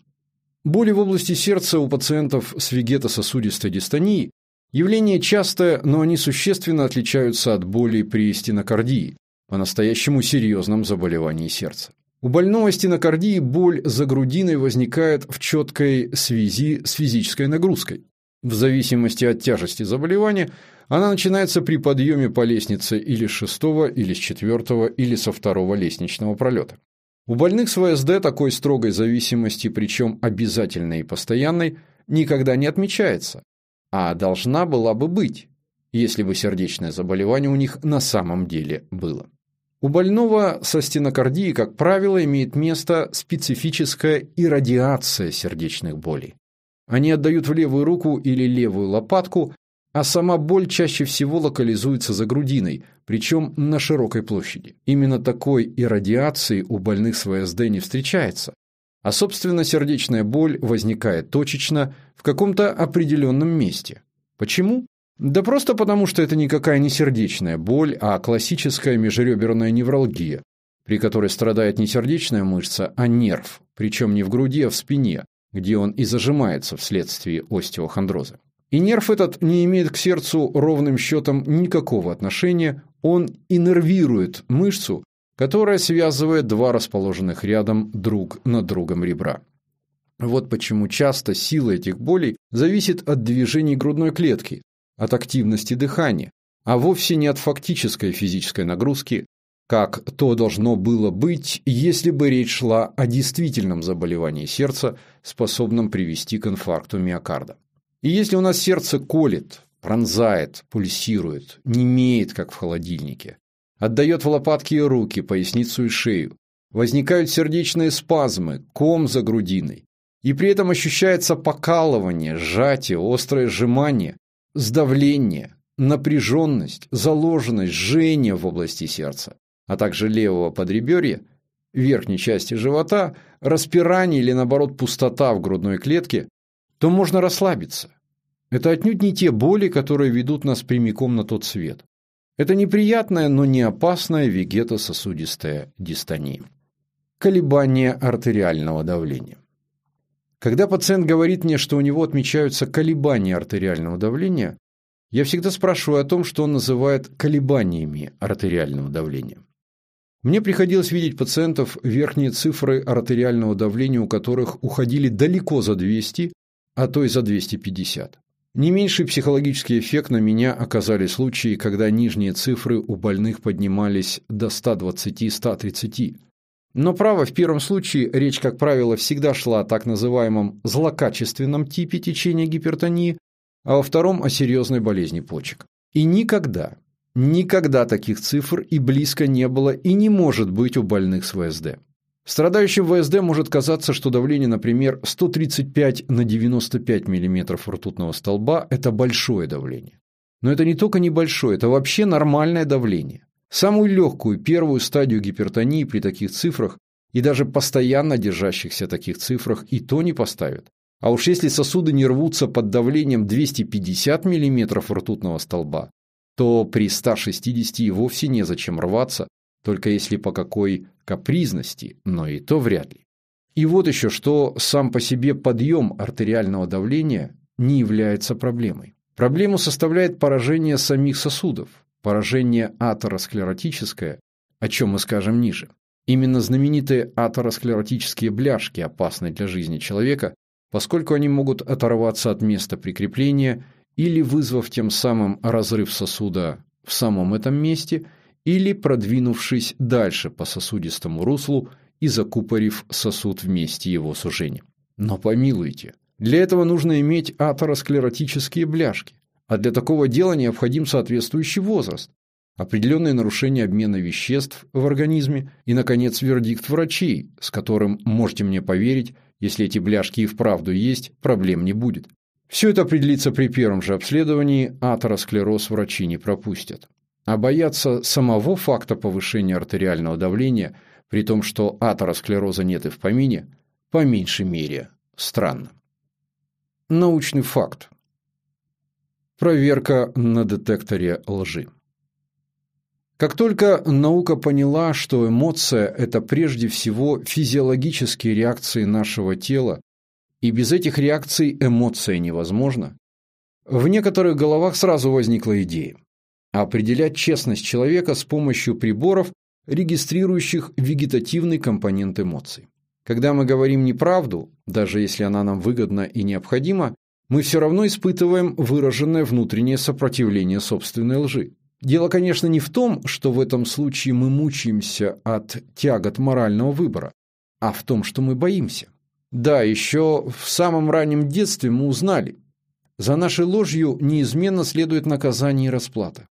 Боли в области сердца у пациентов с вегетососудистой дистонией явление частое, но они существенно отличаются от болей при стенокардии, по-настоящему серьезном заболевании сердца. У больного стенокардии боль за грудиной возникает в четкой связи с физической нагрузкой. В зависимости от тяжести заболевания она начинается при подъеме по лестнице или с шестого, или с четвертого, или со второго лестничного пролета. У больных с ВСД такой строгой зависимости, причем обязательной и постоянной, никогда не отмечается, а должна была бы быть, если бы сердечное заболевание у них на самом деле было. У больного со стенокардией, как правило, имеет место специфическая иррадиация сердечных болей. Они отдают в левую руку или левую лопатку, а сама боль чаще всего локализуется за грудиной, причем на широкой площади. Именно такой иррадиации у больных с ВСД не встречается, а собственно сердечная боль возникает точечно в каком-то определенном месте. Почему? Да просто потому, что это никакая не сердечная боль, а классическая межреберная невралгия, при которой страдает не сердечная мышца, а нерв, причем не в груди, а в спине, где он и зажимается вследствие остеохондроза. И нерв этот не имеет к сердцу ровным счетом никакого отношения, он иннервирует мышцу, которая связывает два расположенных рядом друг над другом ребра. Вот почему часто сила этих болей зависит от движений грудной клетки, от активности дыхания, а вовсе не от фактической физической нагрузки, как то должно было быть, если бы речь шла о действительном заболевании сердца, способном привести к инфаркту миокарда. И если у нас сердце колет, пронзает, пульсирует, не имеет, как в холодильнике, отдает в лопатки и руки, поясницу и шею, возникают сердечные спазмы, ком за грудиной, и при этом ощущается покалывание, сжатие, острое сжимание, сдавление, напряженность, заложенность, жжение в области сердца, а также левого подреберья, верхней части живота, распирание или наоборот пустота в грудной клетке, то можно расслабиться. Это отнюдь не те боли, которые ведут нас прямиком на тот свет. Это неприятная, но не опасная вегетососудистая дистония. Колебания артериального давления. Когда пациент говорит мне, что у него отмечаются колебания артериального давления, я всегда спрашиваю о том, что он называет колебаниями артериального давления. Мне приходилось видеть пациентов, верхние цифры артериального давления у которых уходили далеко за 200, а то и за 250. Не меньший психологический эффект на меня оказали случаи, когда нижние цифры у больных поднимались до 120-130, но право, в первом случае речь, как правило, всегда шла о так называемом злокачественном типе течения гипертонии, а во втором о серьезной болезни почек. И никогда, никогда таких цифр и близко не было и не может быть у больных с ВСД. Страдающим ВСД может казаться, что давление, например, 135 на 95 мм ртутного столба – это большое давление. Но это не только небольшое, это вообще нормальное давление. Самую легкую первую стадию гипертонии при таких цифрах и даже постоянно держащихся таких цифрах и то не поставят. А уж если сосуды не рвутся под давлением 250 мм ртутного столба, то при 160 и вовсе незачем рваться, только если по какой капризности, но и то вряд ли. И вот еще что сам по себе подъем артериального давления не является проблемой. Проблему составляет поражение самих сосудов, поражение атеросклеротическое, о чем мы скажем ниже. Именно знаменитые атеросклеротические бляшки опасны для жизни человека, поскольку они могут оторваться от места прикрепления или вызвав тем самым разрыв сосуда в самом этом месте, или продвинувшись дальше по сосудистому руслу и закупорив сосуд в месте его сужения. Но помилуйте, для этого нужно иметь атеросклеротические бляшки. А для такого дела необходим соответствующий возраст, определенные нарушения обмена веществ в организме и, наконец, вердикт врачей, с которым, можете мне поверить, если эти бляшки и вправду есть, проблем не будет. Все это определится при первом же обследовании, атеросклероз врачи не пропустят. А бояться самого факта повышения артериального давления, при том, что атеросклероза нет и в помине, по меньшей мере странно. Научный факт. Проверка на детекторе лжи. Как только наука поняла, что эмоция – это прежде всего физиологические реакции нашего тела, и без этих реакций эмоция невозможна, в некоторых головах сразу возникла идея – определять честность человека с помощью приборов, регистрирующих вегетативный компонент эмоций. Когда мы говорим неправду, даже если она нам выгодна и необходима, мы все равно испытываем выраженное внутреннее сопротивление собственной лжи. Дело, конечно, не в том, что в этом случае мы мучаемся от тягот морального выбора, а в том, что мы боимся. Да, еще в самом раннем детстве мы узнали, за нашей ложью неизменно следует наказание и расплата.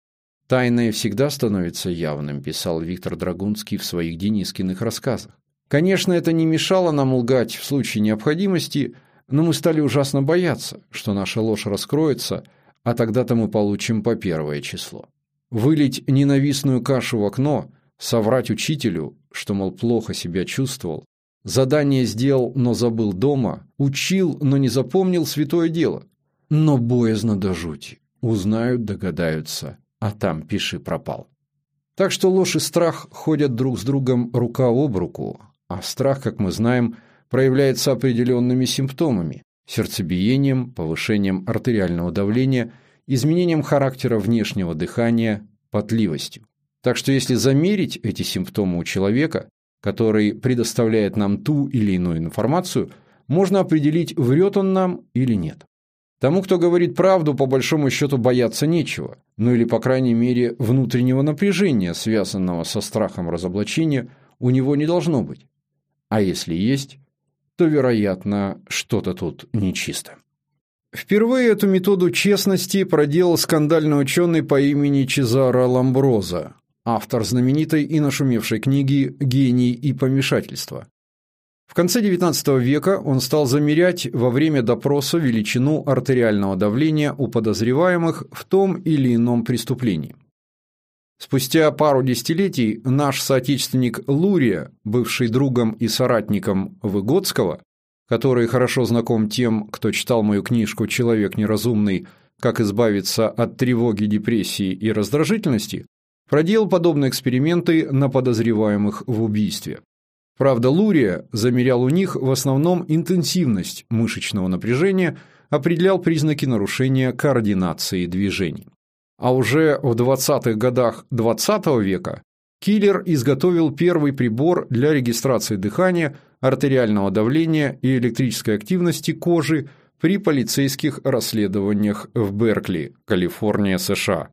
«Тайное всегда становится явным», – писал Виктор Драгунский в своих Денискиных рассказах. Конечно, это не мешало нам лгать в случае необходимости, но мы стали ужасно бояться, что наша ложь раскроется, а тогда-то мы получим по первое число. Вылить ненавистную кашу в окно, соврать учителю, что, мол, плохо себя чувствовал, задание сделал, но забыл дома, учил, но не запомнил святое дело. Но боязно до жути. Узнают, догадаются, а там пиши пропал. Так что ложь и страх ходят друг с другом рука об руку, а страх, как мы знаем, проявляется определенными симптомами – сердцебиением, повышением артериального давления, изменением характера внешнего дыхания, потливостью. Так что если замерить эти симптомы у человека, который предоставляет нам ту или иную информацию, можно определить, врет он нам или нет. Тому, кто говорит правду, по большому счету бояться нечего, ну или, по крайней мере, внутреннего напряжения, связанного со страхом разоблачения, у него не должно быть. А если есть, то, вероятно, что-то тут нечисто. Впервые эту методу честности проделал скандальный ученый по имени Чезаро Ламброза, автор знаменитой и нашумевшей книги «Гений и помешательство». В конце XIX века он стал замерять во время допроса величину артериального давления у подозреваемых в том или ином преступлении. Спустя пару десятилетий наш соотечественник Лурия, бывший другом и соратником Выгодского, который хорошо знаком тем, кто читал мою книжку «Человек неразумный. Как избавиться от тревоги, депрессии и раздражительности», проделал подобные эксперименты на подозреваемых в убийстве. Правда, Лурия замерял у них в основном интенсивность мышечного напряжения, определял признаки нарушения координации движений. А уже в 20-х годах XX -го века Киллер изготовил первый прибор для регистрации дыхания, артериального давления и электрической активности кожи при полицейских расследованиях в Беркли, Калифорния, США.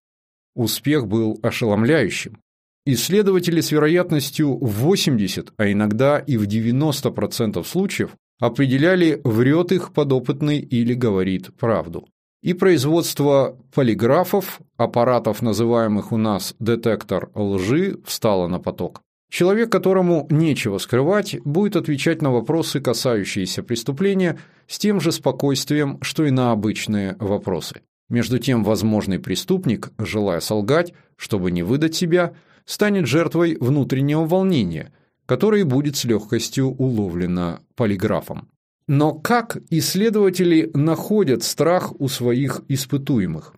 Успех был ошеломляющим. Исследователи с вероятностью в 80, а иногда и в 90% случаев определяли, врет их подопытный или говорит правду и производство полиграфов, аппаратов, называемых у нас детектор лжи, встало на поток. Человек, которому нечего скрывать, будет отвечать на вопросы, касающиеся преступления, с тем же спокойствием, что и на обычные вопросы. Между тем, возможный преступник, желая солгать, чтобы не выдать себя, станет жертвой внутреннего волнения, которое будет с легкостью уловлено полиграфом. Но как исследователи находят страх у своих испытуемых?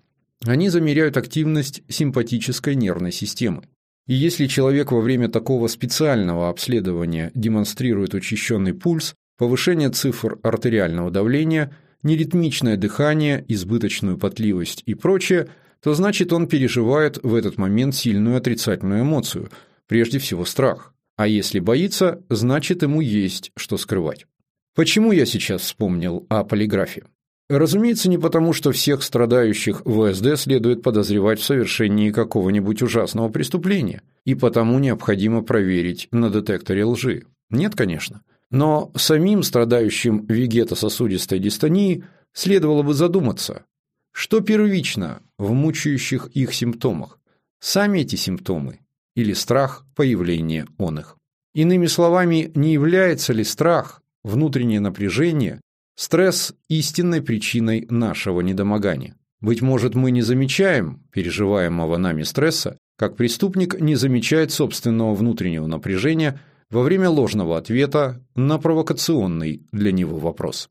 Они замеряют активность симпатической нервной системы. И если человек во время такого специального обследования демонстрирует учащенный пульс, повышение цифр артериального давления, неритмичное дыхание, избыточную потливость и прочее, то значит он переживает в этот момент сильную отрицательную эмоцию, прежде всего страх. А если боится, значит ему есть что скрывать. Почему я сейчас вспомнил о полиграфе? Разумеется, не потому, что всех страдающих ВСД следует подозревать в совершении какого-нибудь ужасного преступления, и потому необходимо проверить на детекторе лжи. Нет, конечно. Но самим страдающим вегетососудистой дистонией следовало бы задуматься, что первично в мучающих их симптомах, сами эти симптомы или страх появления он их. Иными словами, не является ли страх внутреннее напряжение, Стресс – истинной причиной нашего недомогания. Быть может, мы не замечаем переживаемого нами стресса, как преступник не замечает собственного внутреннего напряжения во время ложного ответа на провокационный для него вопрос.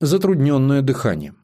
Затрудненное дыхание.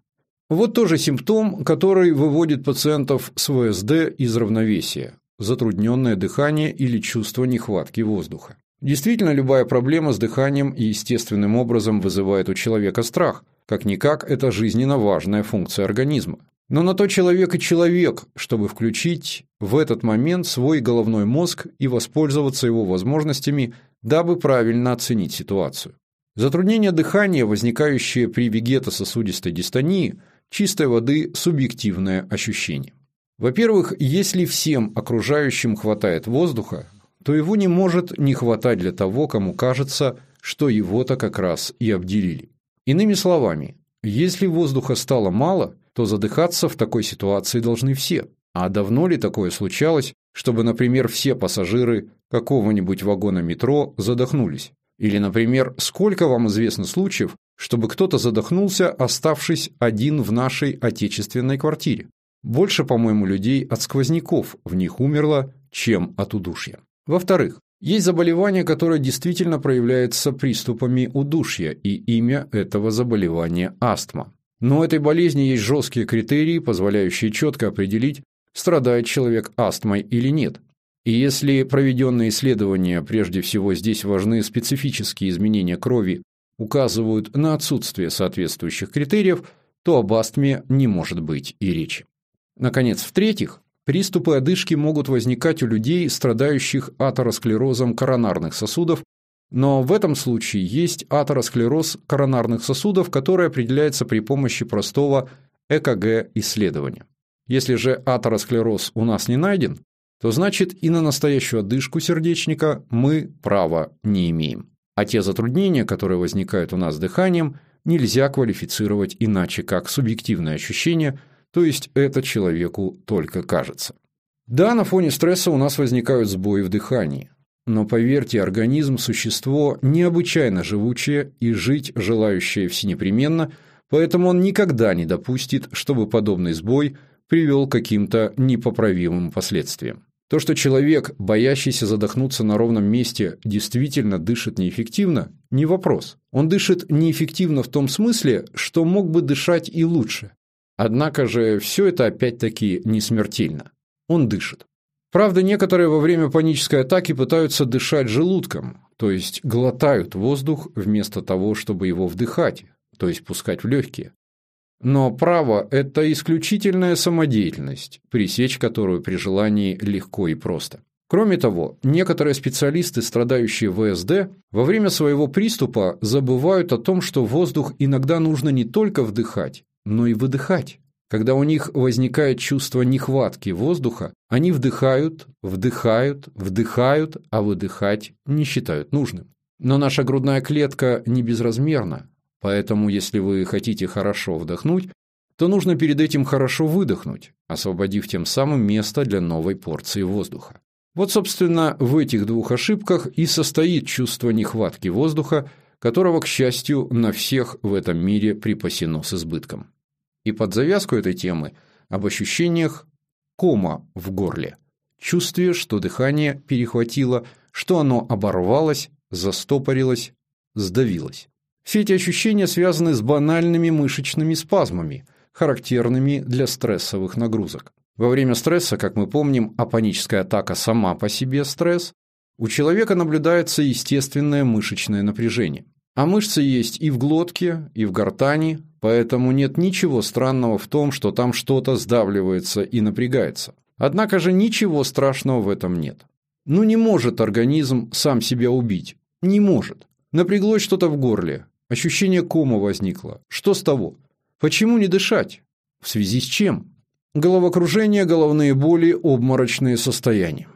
Вот тоже симптом, который выводит пациентов с ВСД из равновесия – затрудненное дыхание или чувство нехватки воздуха. Действительно, любая проблема с дыханием естественным образом вызывает у человека страх. Как-никак, это жизненно важная функция организма. Но на то человек и человек, чтобы включить в этот момент свой головной мозг и воспользоваться его возможностями, дабы правильно оценить ситуацию. Затруднение дыхания, возникающее при вегетососудистой дистонии – чистой воды субъективное ощущение. Во-первых, если всем окружающим хватает воздуха, то его не может не хватать для того, кому кажется, что его-то как раз и обделили. Иными словами, если воздуха стало мало, то задыхаться в такой ситуации должны все. А давно ли такое случалось, чтобы, например, все пассажиры какого-нибудь вагона метро задохнулись? Или, например, сколько вам известно случаев, чтобы кто-то задохнулся, оставшись один в нашей отечественной квартире. Больше, по-моему, людей от сквозняков в них умерло, чем от удушья. Во-вторых, есть заболевание, которое действительно проявляется приступами удушья, и имя этого заболевания – астма. Но у этой болезни есть жесткие критерии, позволяющие четко определить, страдает человек астмой или нет. И если проведенные исследования, прежде всего здесь важны специфические изменения крови указывают на отсутствие соответствующих критериев, то об астме не может быть и речи. Наконец, в-третьих, приступы одышки могут возникать у людей, страдающих атеросклерозом коронарных сосудов, но в этом случае есть атеросклероз коронарных сосудов, который определяется при помощи простого ЭКГ-исследования. Если же атеросклероз у нас не найден, то значит и на настоящую одышку сердечника мы права не имеем. А те затруднения, которые возникают у нас с дыханием, нельзя квалифицировать иначе, как субъективное ощущение, то есть это человеку только кажется. Да, на фоне стресса у нас возникают сбои в дыхании. Но поверьте, организм – существо необычайно живучее и жить желающее всенепременно, поэтому он никогда не допустит, чтобы подобный сбой привел к каким-то непоправимым последствиям. То, что человек, боящийся задохнуться на ровном месте, действительно дышит неэффективно, не вопрос. Он дышит неэффективно в том смысле, что мог бы дышать и лучше. Однако же все это опять-таки не смертельно. Он дышит. Правда, некоторые во время панической атаки пытаются дышать желудком, то есть глотают воздух вместо того, чтобы его вдыхать, то есть пускать в легкие. Но право – это исключительная самодеятельность, пресечь которую при желании легко и просто. Кроме того, некоторые специалисты, страдающие ВСД, во время своего приступа забывают о том, что воздух иногда нужно не только вдыхать, но и выдыхать. Когда у них возникает чувство нехватки воздуха, они вдыхают, вдыхают, вдыхают, а выдыхать не считают нужным. Но наша грудная клетка не безразмерна, Поэтому, если вы хотите хорошо вдохнуть, то нужно перед этим хорошо выдохнуть, освободив тем самым место для новой порции воздуха. Вот, собственно, в этих двух ошибках и состоит чувство нехватки воздуха, которого, к счастью, на всех в этом мире припасено с избытком. И под завязку этой темы об ощущениях кома в горле, чувстве, что дыхание перехватило, что оно оборвалось, застопорилось, сдавилось. Все эти ощущения связаны с банальными мышечными спазмами, характерными для стрессовых нагрузок. Во время стресса, как мы помним, а паническая атака сама по себе стресс, у человека наблюдается естественное мышечное напряжение. А мышцы есть и в глотке, и в гортани, поэтому нет ничего странного в том, что там что-то сдавливается и напрягается. Однако же ничего страшного в этом нет. Ну не может организм сам себя убить. Не может. Напряглось что-то в горле, Ощущение кома возникло. Что с того? Почему не дышать? В связи с чем? Головокружение, головные боли, обморочные состояния.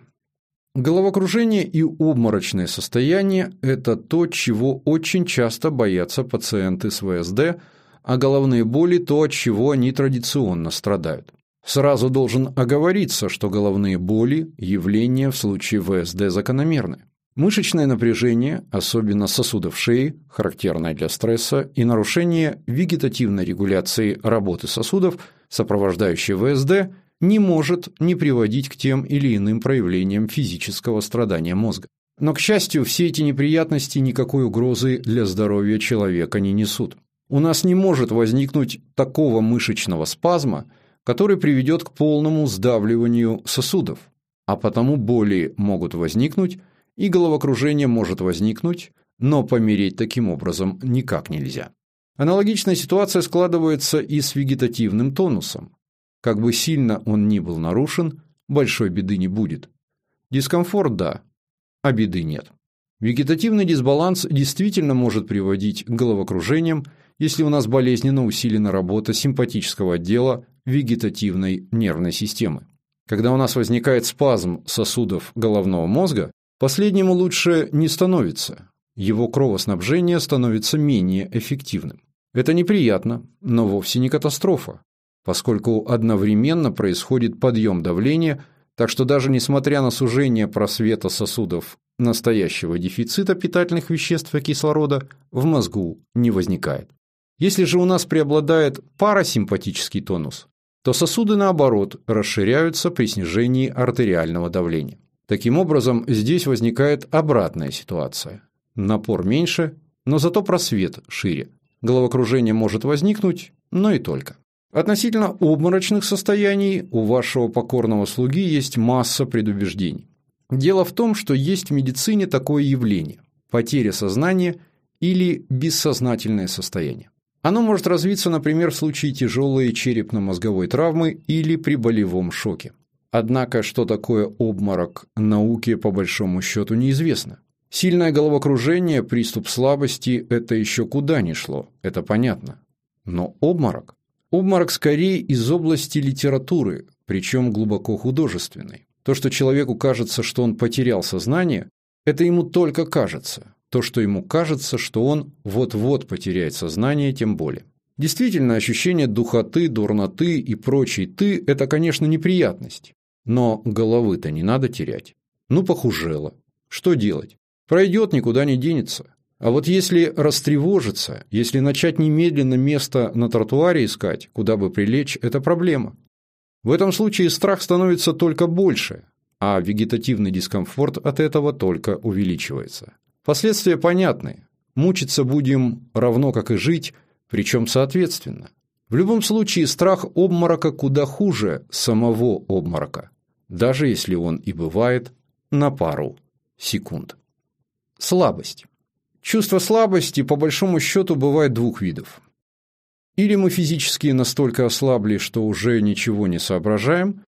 Головокружение и обморочное состояние – это то, чего очень часто боятся пациенты с ВСД, а головные боли – то, от чего они традиционно страдают. Сразу должен оговориться, что головные боли – явление в случае ВСД закономерны. Мышечное напряжение, особенно сосудов шеи, характерное для стресса, и нарушение вегетативной регуляции работы сосудов, сопровождающее ВСД, не может не приводить к тем или иным проявлениям физического страдания мозга. Но, к счастью, все эти неприятности никакой угрозы для здоровья человека не несут. У нас не может возникнуть такого мышечного спазма, который приведет к полному сдавливанию сосудов, а потому боли могут возникнуть, и головокружение может возникнуть, но помереть таким образом никак нельзя. Аналогичная ситуация складывается и с вегетативным тонусом. Как бы сильно он ни был нарушен, большой беды не будет. Дискомфорт – да, а беды нет. Вегетативный дисбаланс действительно может приводить к головокружениям, если у нас болезненно усилена работа симпатического отдела вегетативной нервной системы. Когда у нас возникает спазм сосудов головного мозга, последнему лучше не становится, его кровоснабжение становится менее эффективным. Это неприятно, но вовсе не катастрофа, поскольку одновременно происходит подъем давления, так что даже несмотря на сужение просвета сосудов настоящего дефицита питательных веществ и кислорода в мозгу не возникает. Если же у нас преобладает парасимпатический тонус, то сосуды, наоборот, расширяются при снижении артериального давления. Таким образом, здесь возникает обратная ситуация. Напор меньше, но зато просвет шире. Головокружение может возникнуть, но и только. Относительно обморочных состояний у вашего покорного слуги есть масса предубеждений. Дело в том, что есть в медицине такое явление – потеря сознания или бессознательное состояние. Оно может развиться, например, в случае тяжелой черепно-мозговой травмы или при болевом шоке. Однако, что такое обморок, науке по большому счету неизвестно. Сильное головокружение, приступ слабости – это еще куда ни шло, это понятно. Но обморок? Обморок скорее из области литературы, причем глубоко художественной. То, что человеку кажется, что он потерял сознание, это ему только кажется. То, что ему кажется, что он вот-вот потеряет сознание, тем более. Действительно, ощущение духоты, дурноты и прочей «ты» – это, конечно, неприятность. Но головы-то не надо терять. Ну, похужело. Что делать? Пройдет, никуда не денется. А вот если растревожиться, если начать немедленно место на тротуаре искать, куда бы прилечь, это проблема. В этом случае страх становится только больше, а вегетативный дискомфорт от этого только увеличивается. Последствия понятны. Мучиться будем равно как и жить, причем соответственно. В любом случае страх обморока куда хуже самого обморока, даже если он и бывает на пару секунд. Слабость. Чувство слабости, по большому счету, бывает двух видов. Или мы физически настолько ослабли, что уже ничего не соображаем,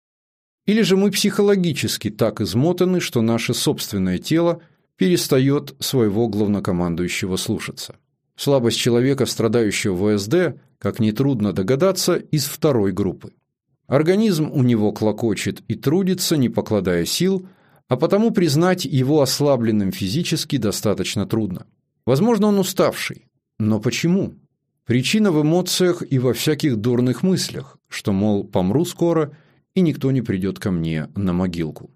или же мы психологически так измотаны, что наше собственное тело перестает своего главнокомандующего слушаться. Слабость человека, страдающего ВСД, как нетрудно догадаться, из второй группы. Организм у него клокочет и трудится, не покладая сил, а потому признать его ослабленным физически достаточно трудно. Возможно, он уставший. Но почему? Причина в эмоциях и во всяких дурных мыслях, что, мол, помру скоро, и никто не придет ко мне на могилку.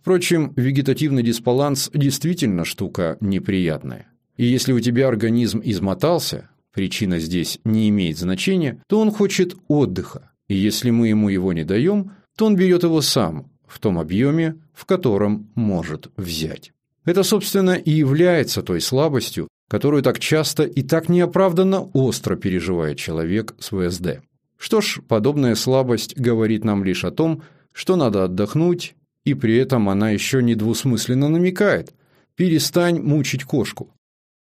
Впрочем, вегетативный дисбаланс действительно штука неприятная. И если у тебя организм измотался, причина здесь не имеет значения, то он хочет отдыха. И если мы ему его не даем, то он берет его сам, в том объеме, в котором может взять. Это, собственно, и является той слабостью, которую так часто и так неоправданно остро переживает человек с ВСД. Что ж, подобная слабость говорит нам лишь о том, что надо отдохнуть, и при этом она еще недвусмысленно намекает «перестань мучить кошку».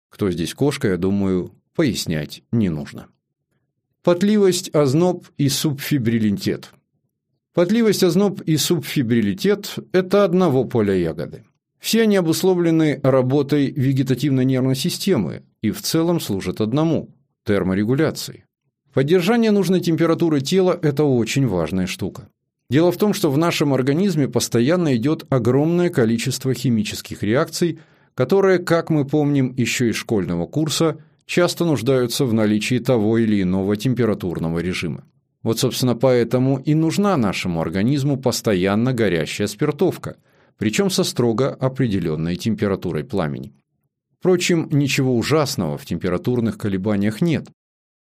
Кто здесь кошка, я думаю, пояснять не нужно. Потливость, озноб и субфибрилитет. Потливость, озноб и субфибрилитет – это одного поля ягоды. Все они обусловлены работой вегетативной нервной системы и в целом служат одному – терморегуляции. Поддержание нужной температуры тела – это очень важная штука. Дело в том, что в нашем организме постоянно идет огромное количество химических реакций, которые, как мы помним еще из школьного курса, часто нуждаются в наличии того или иного температурного режима. Вот, собственно, поэтому и нужна нашему организму постоянно горящая спиртовка – причем со строго определенной температурой пламени. Впрочем, ничего ужасного в температурных колебаниях нет.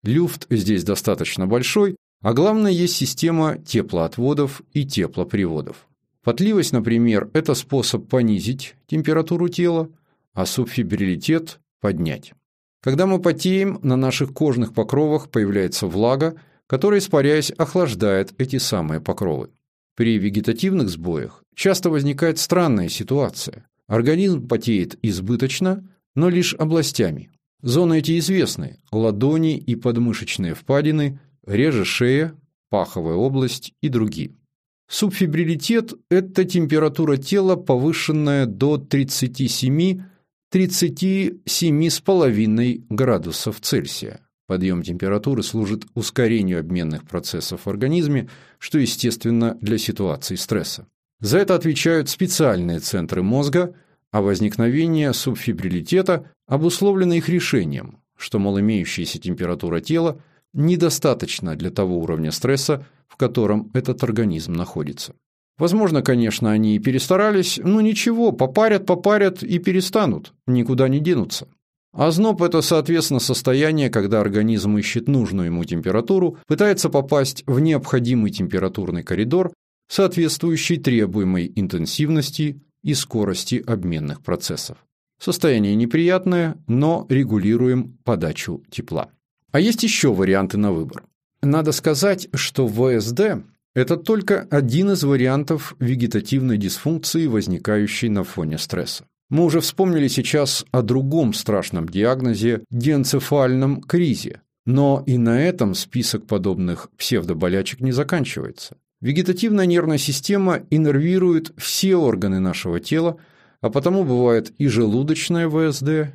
Люфт здесь достаточно большой, а главное есть система теплоотводов и теплоприводов. Потливость, например, это способ понизить температуру тела, а субфибрилитет – поднять. Когда мы потеем, на наших кожных покровах появляется влага, которая, испаряясь, охлаждает эти самые покровы. При вегетативных сбоях часто возникает странная ситуация. Организм потеет избыточно, но лишь областями. Зоны эти известны – ладони и подмышечные впадины, реже шея, паховая область и другие. Субфибрилитет – это температура тела, повышенная до 37-37,5 градусов Цельсия. Подъем температуры служит ускорению обменных процессов в организме, что естественно для ситуации стресса. За это отвечают специальные центры мозга, а возникновение субфибрилитета обусловлено их решением, что малоимеющаяся температура тела недостаточна для того уровня стресса, в котором этот организм находится. Возможно, конечно, они и перестарались, но ничего, попарят, попарят и перестанут, никуда не денутся. Озноб – это, соответственно, состояние, когда организм ищет нужную ему температуру, пытается попасть в необходимый температурный коридор, соответствующий требуемой интенсивности и скорости обменных процессов. Состояние неприятное, но регулируем подачу тепла. А есть еще варианты на выбор. Надо сказать, что ВСД – это только один из вариантов вегетативной дисфункции, возникающей на фоне стресса. Мы уже вспомнили сейчас о другом страшном диагнозе – диэнцефальном кризе. Но и на этом список подобных псевдоболячек не заканчивается. Вегетативная нервная система иннервирует все органы нашего тела, а потому бывает и желудочная ВСД,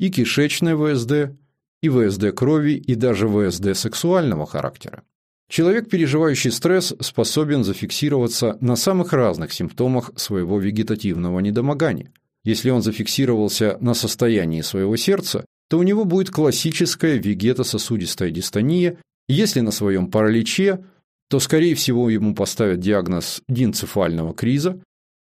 и кишечная ВСД, и ВСД крови, и даже ВСД сексуального характера. Человек, переживающий стресс, способен зафиксироваться на самых разных симптомах своего вегетативного недомогания – если он зафиксировался на состоянии своего сердца, то у него будет классическая вегетососудистая дистония, если на своем параличе, то, скорее всего, ему поставят диагноз динцефального криза,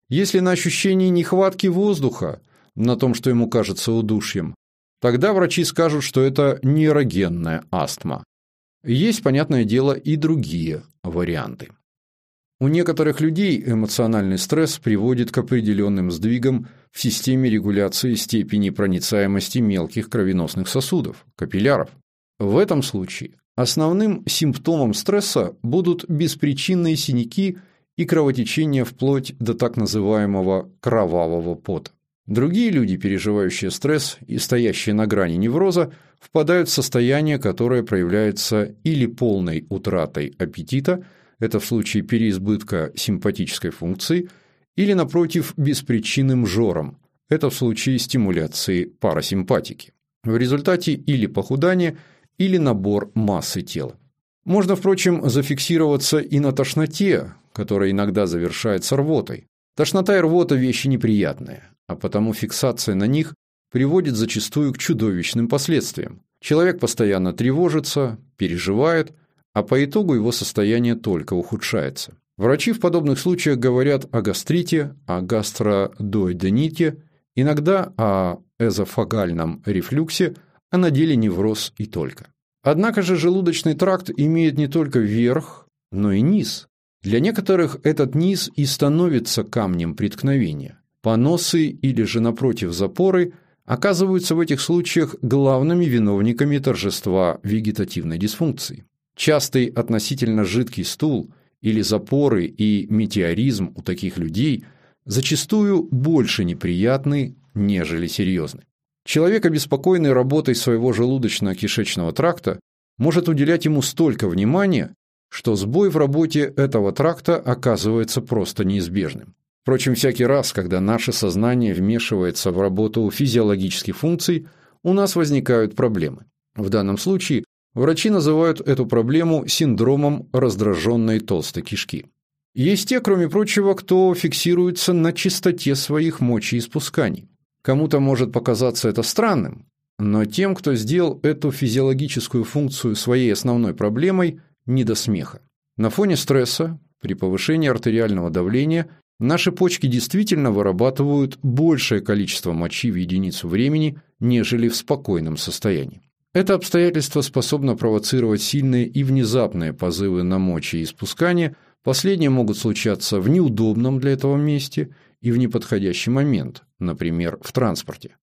если на ощущении нехватки воздуха, на том, что ему кажется удушьем, тогда врачи скажут, что это нейрогенная астма. Есть, понятное дело, и другие варианты. У некоторых людей эмоциональный стресс приводит к определенным сдвигам в системе регуляции степени проницаемости мелких кровеносных сосудов, капилляров. В этом случае основным симптомом стресса будут беспричинные синяки и кровотечение вплоть до так называемого кровавого пота. Другие люди, переживающие стресс и стоящие на грани невроза, впадают в состояние, которое проявляется или полной утратой аппетита – это в случае переизбытка симпатической функции, или, напротив, беспричинным жором, это в случае стимуляции парасимпатики. В результате или похудание, или набор массы тела. Можно, впрочем, зафиксироваться и на тошноте, которая иногда завершается рвотой. Тошнота и рвота – вещи неприятные, а потому фиксация на них приводит зачастую к чудовищным последствиям. Человек постоянно тревожится, переживает – а по итогу его состояние только ухудшается. Врачи в подобных случаях говорят о гастрите, о гастродуодените, иногда о эзофагальном рефлюксе, а на деле невроз и только. Однако же желудочный тракт имеет не только верх, но и низ. Для некоторых этот низ и становится камнем преткновения. Поносы или же напротив запоры оказываются в этих случаях главными виновниками торжества вегетативной дисфункции. Частый относительно жидкий стул или запоры и метеоризм у таких людей зачастую больше неприятны, нежели серьезны. Человек, обеспокоенный работой своего желудочно-кишечного тракта, может уделять ему столько внимания, что сбой в работе этого тракта оказывается просто неизбежным. Впрочем, всякий раз, когда наше сознание вмешивается в работу физиологических функций, у нас возникают проблемы. В данном случае Врачи называют эту проблему синдромом раздраженной толстой кишки. Есть те, кроме прочего, кто фиксируется на чистоте своих мочеиспусканий. Кому-то может показаться это странным, но тем, кто сделал эту физиологическую функцию своей основной проблемой, не до смеха. На фоне стресса, при повышении артериального давления, Наши почки действительно вырабатывают большее количество мочи в единицу времени, нежели в спокойном состоянии. Это обстоятельство способно провоцировать сильные и внезапные позывы на мочеиспускание. Последние могут случаться в неудобном для этого месте и в неподходящий момент, например, в транспорте.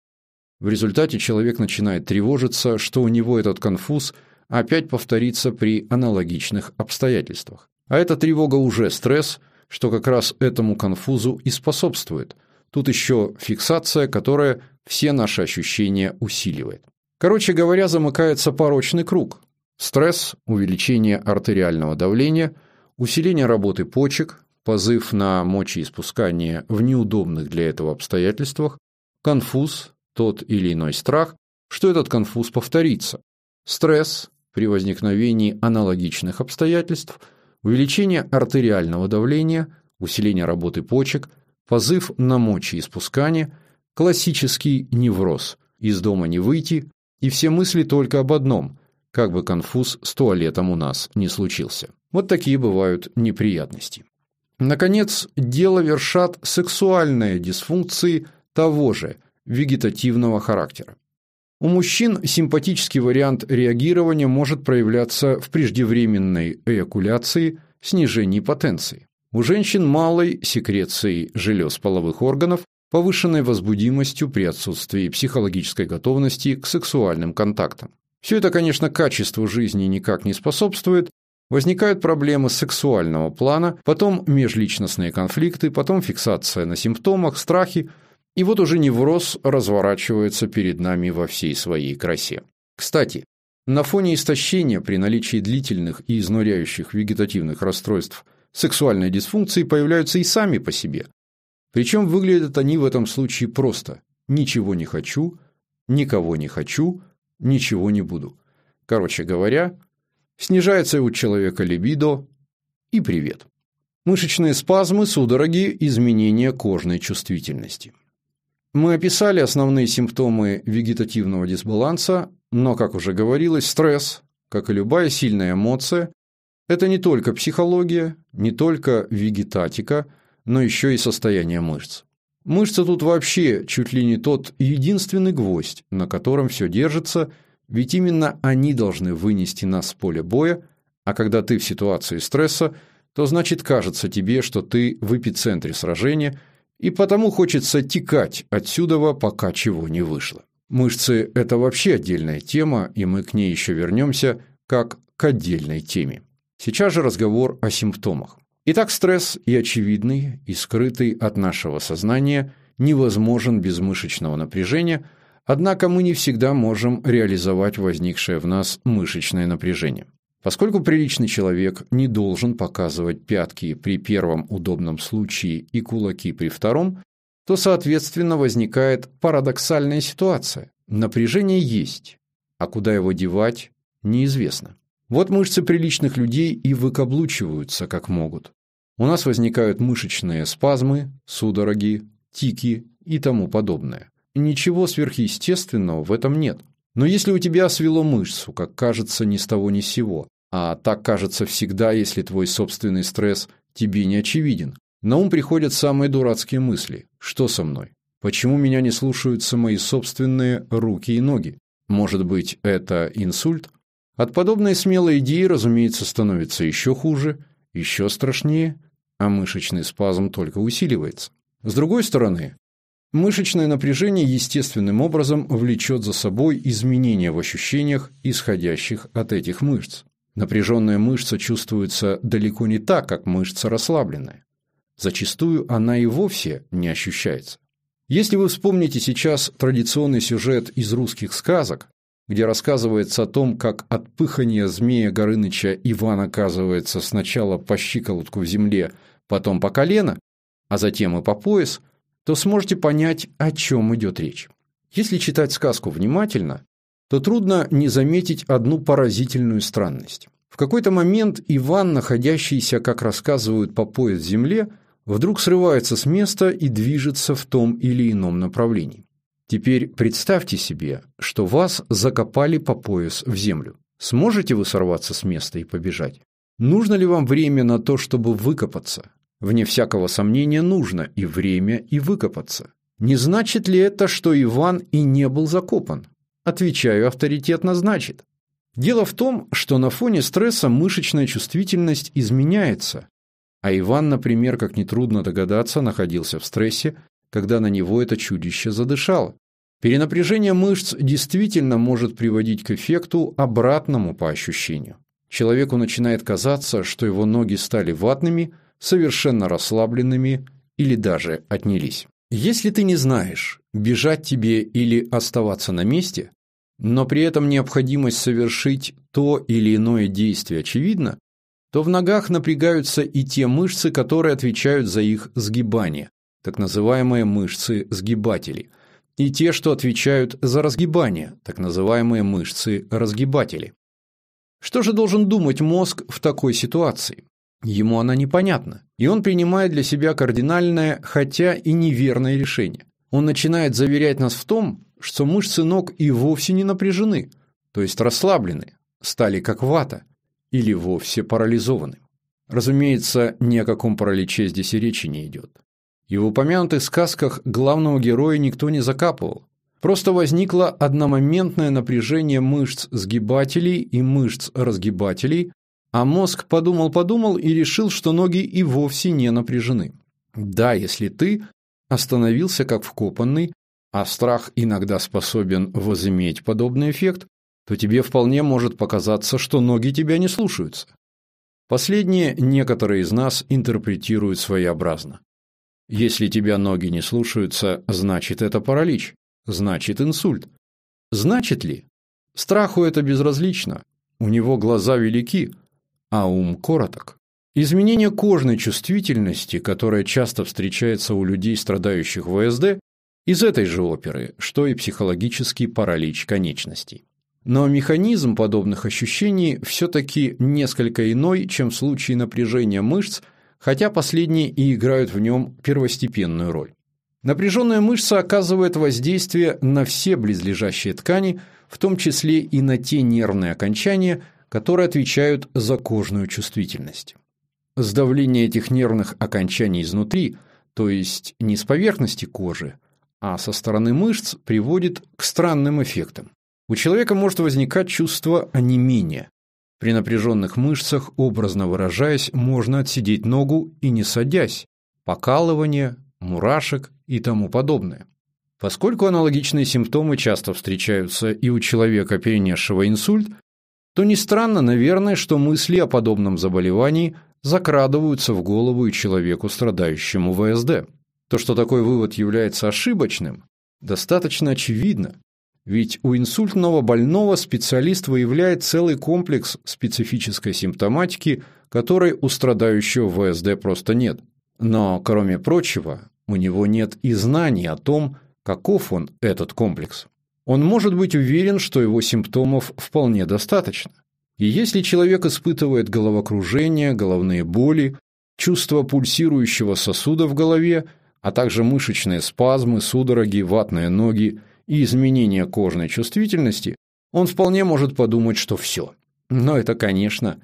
В результате человек начинает тревожиться, что у него этот конфуз опять повторится при аналогичных обстоятельствах. А эта тревога уже стресс, что как раз этому конфузу и способствует. Тут еще фиксация, которая все наши ощущения усиливает. Короче говоря, замыкается порочный круг. Стресс, увеличение артериального давления, усиление работы почек, позыв на мочеиспускание в неудобных для этого обстоятельствах, конфуз, тот или иной страх, что этот конфуз повторится, стресс при возникновении аналогичных обстоятельств, увеличение артериального давления, усиление работы почек, позыв на мочеиспускание, классический невроз, из дома не выйти, и все мысли только об одном, как бы конфуз с туалетом у нас не случился. Вот такие бывают неприятности. Наконец, дело вершат сексуальные дисфункции того же вегетативного характера. У мужчин симпатический вариант реагирования может проявляться в преждевременной эякуляции, снижении потенции. У женщин малой секрецией желез половых органов, повышенной возбудимостью при отсутствии психологической готовности к сексуальным контактам. Все это, конечно, качеству жизни никак не способствует, возникают проблемы сексуального плана, потом межличностные конфликты, потом фиксация на симптомах, страхи, и вот уже невроз разворачивается перед нами во всей своей красе. Кстати, на фоне истощения при наличии длительных и изнуряющих вегетативных расстройств сексуальные дисфункции появляются и сами по себе, причем выглядят они в этом случае просто. Ничего не хочу, никого не хочу, ничего не буду. Короче говоря, снижается у человека либидо и привет. Мышечные спазмы, судороги, изменения кожной чувствительности. Мы описали основные симптомы вегетативного дисбаланса, но, как уже говорилось, стресс, как и любая сильная эмоция, это не только психология, не только вегетатика – но еще и состояние мышц. Мышцы тут вообще чуть ли не тот единственный гвоздь, на котором все держится, ведь именно они должны вынести нас с поля боя, а когда ты в ситуации стресса, то значит кажется тебе, что ты в эпицентре сражения, и потому хочется текать отсюда, пока чего не вышло. Мышцы – это вообще отдельная тема, и мы к ней еще вернемся как к отдельной теме. Сейчас же разговор о симптомах. Итак, стресс и очевидный, и скрытый от нашего сознания невозможен без мышечного напряжения, однако мы не всегда можем реализовать возникшее в нас мышечное напряжение. Поскольку приличный человек не должен показывать пятки при первом удобном случае и кулаки при втором, то, соответственно, возникает парадоксальная ситуация. Напряжение есть, а куда его девать, неизвестно. Вот мышцы приличных людей и выкаблучиваются как могут. У нас возникают мышечные спазмы, судороги, тики и тому подобное. Ничего сверхъестественного в этом нет. Но если у тебя свело мышцу, как кажется ни с того ни с сего, а так кажется всегда, если твой собственный стресс тебе не очевиден, на ум приходят самые дурацкие мысли. Что со мной? Почему меня не слушаются мои собственные руки и ноги? Может быть, это инсульт? От подобной смелой идеи, разумеется, становится еще хуже, еще страшнее, а мышечный спазм только усиливается. С другой стороны, мышечное напряжение естественным образом влечет за собой изменения в ощущениях, исходящих от этих мышц. Напряженная мышца чувствуется далеко не так, как мышца расслабленная. Зачастую она и вовсе не ощущается. Если вы вспомните сейчас традиционный сюжет из русских сказок, где рассказывается о том, как от пыхания змея Горыныча Иван оказывается сначала по щиколотку в земле, потом по колено, а затем и по пояс, то сможете понять, о чем идет речь. Если читать сказку внимательно, то трудно не заметить одну поразительную странность. В какой-то момент Иван, находящийся, как рассказывают, по пояс земле, вдруг срывается с места и движется в том или ином направлении. Теперь представьте себе, что вас закопали по пояс в землю. Сможете вы сорваться с места и побежать? Нужно ли вам время на то, чтобы выкопаться? Вне всякого сомнения нужно и время, и выкопаться. Не значит ли это, что Иван и не был закопан? Отвечаю авторитетно значит. Дело в том, что на фоне стресса мышечная чувствительность изменяется. А Иван, например, как нетрудно догадаться, находился в стрессе, когда на него это чудище задышало. Перенапряжение мышц действительно может приводить к эффекту обратному по ощущению. Человеку начинает казаться, что его ноги стали ватными, совершенно расслабленными или даже отнялись. Если ты не знаешь, бежать тебе или оставаться на месте, но при этом необходимость совершить то или иное действие очевидна, то в ногах напрягаются и те мышцы, которые отвечают за их сгибание, так называемые мышцы-сгибатели – и те, что отвечают за разгибание, так называемые мышцы-разгибатели. Что же должен думать мозг в такой ситуации? Ему она непонятна, и он принимает для себя кардинальное, хотя и неверное решение. Он начинает заверять нас в том, что мышцы ног и вовсе не напряжены, то есть расслаблены, стали как вата, или вовсе парализованы. Разумеется, ни о каком параличе здесь и речи не идет. И в упомянутых сказках главного героя никто не закапывал. Просто возникло одномоментное напряжение мышц сгибателей и мышц разгибателей, а мозг подумал-подумал и решил, что ноги и вовсе не напряжены. Да, если ты остановился как вкопанный, а страх иногда способен возыметь подобный эффект, то тебе вполне может показаться, что ноги тебя не слушаются. Последнее некоторые из нас интерпретируют своеобразно. Если тебя ноги не слушаются, значит это паралич, значит инсульт. Значит ли? Страху это безразлично. У него глаза велики, а ум короток. Изменение кожной чувствительности, которое часто встречается у людей, страдающих ВСД, из этой же оперы, что и психологический паралич конечностей. Но механизм подобных ощущений все-таки несколько иной, чем в случае напряжения мышц – хотя последние и играют в нем первостепенную роль. Напряженная мышца оказывает воздействие на все близлежащие ткани, в том числе и на те нервные окончания, которые отвечают за кожную чувствительность. Сдавление этих нервных окончаний изнутри, то есть не с поверхности кожи, а со стороны мышц, приводит к странным эффектам. У человека может возникать чувство онемения, при напряженных мышцах, образно выражаясь, можно отсидеть ногу и не садясь, покалывание, мурашек и тому подобное. Поскольку аналогичные симптомы часто встречаются и у человека, перенесшего инсульт, то не странно, наверное, что мысли о подобном заболевании закрадываются в голову и человеку, страдающему ВСД. То, что такой вывод является ошибочным, достаточно очевидно, ведь у инсультного больного специалист выявляет целый комплекс специфической симптоматики, которой у страдающего ВСД просто нет. Но, кроме прочего, у него нет и знаний о том, каков он, этот комплекс. Он может быть уверен, что его симптомов вполне достаточно. И если человек испытывает головокружение, головные боли, чувство пульсирующего сосуда в голове, а также мышечные спазмы, судороги, ватные ноги – и изменения кожной чувствительности, он вполне может подумать, что все. Но это, конечно,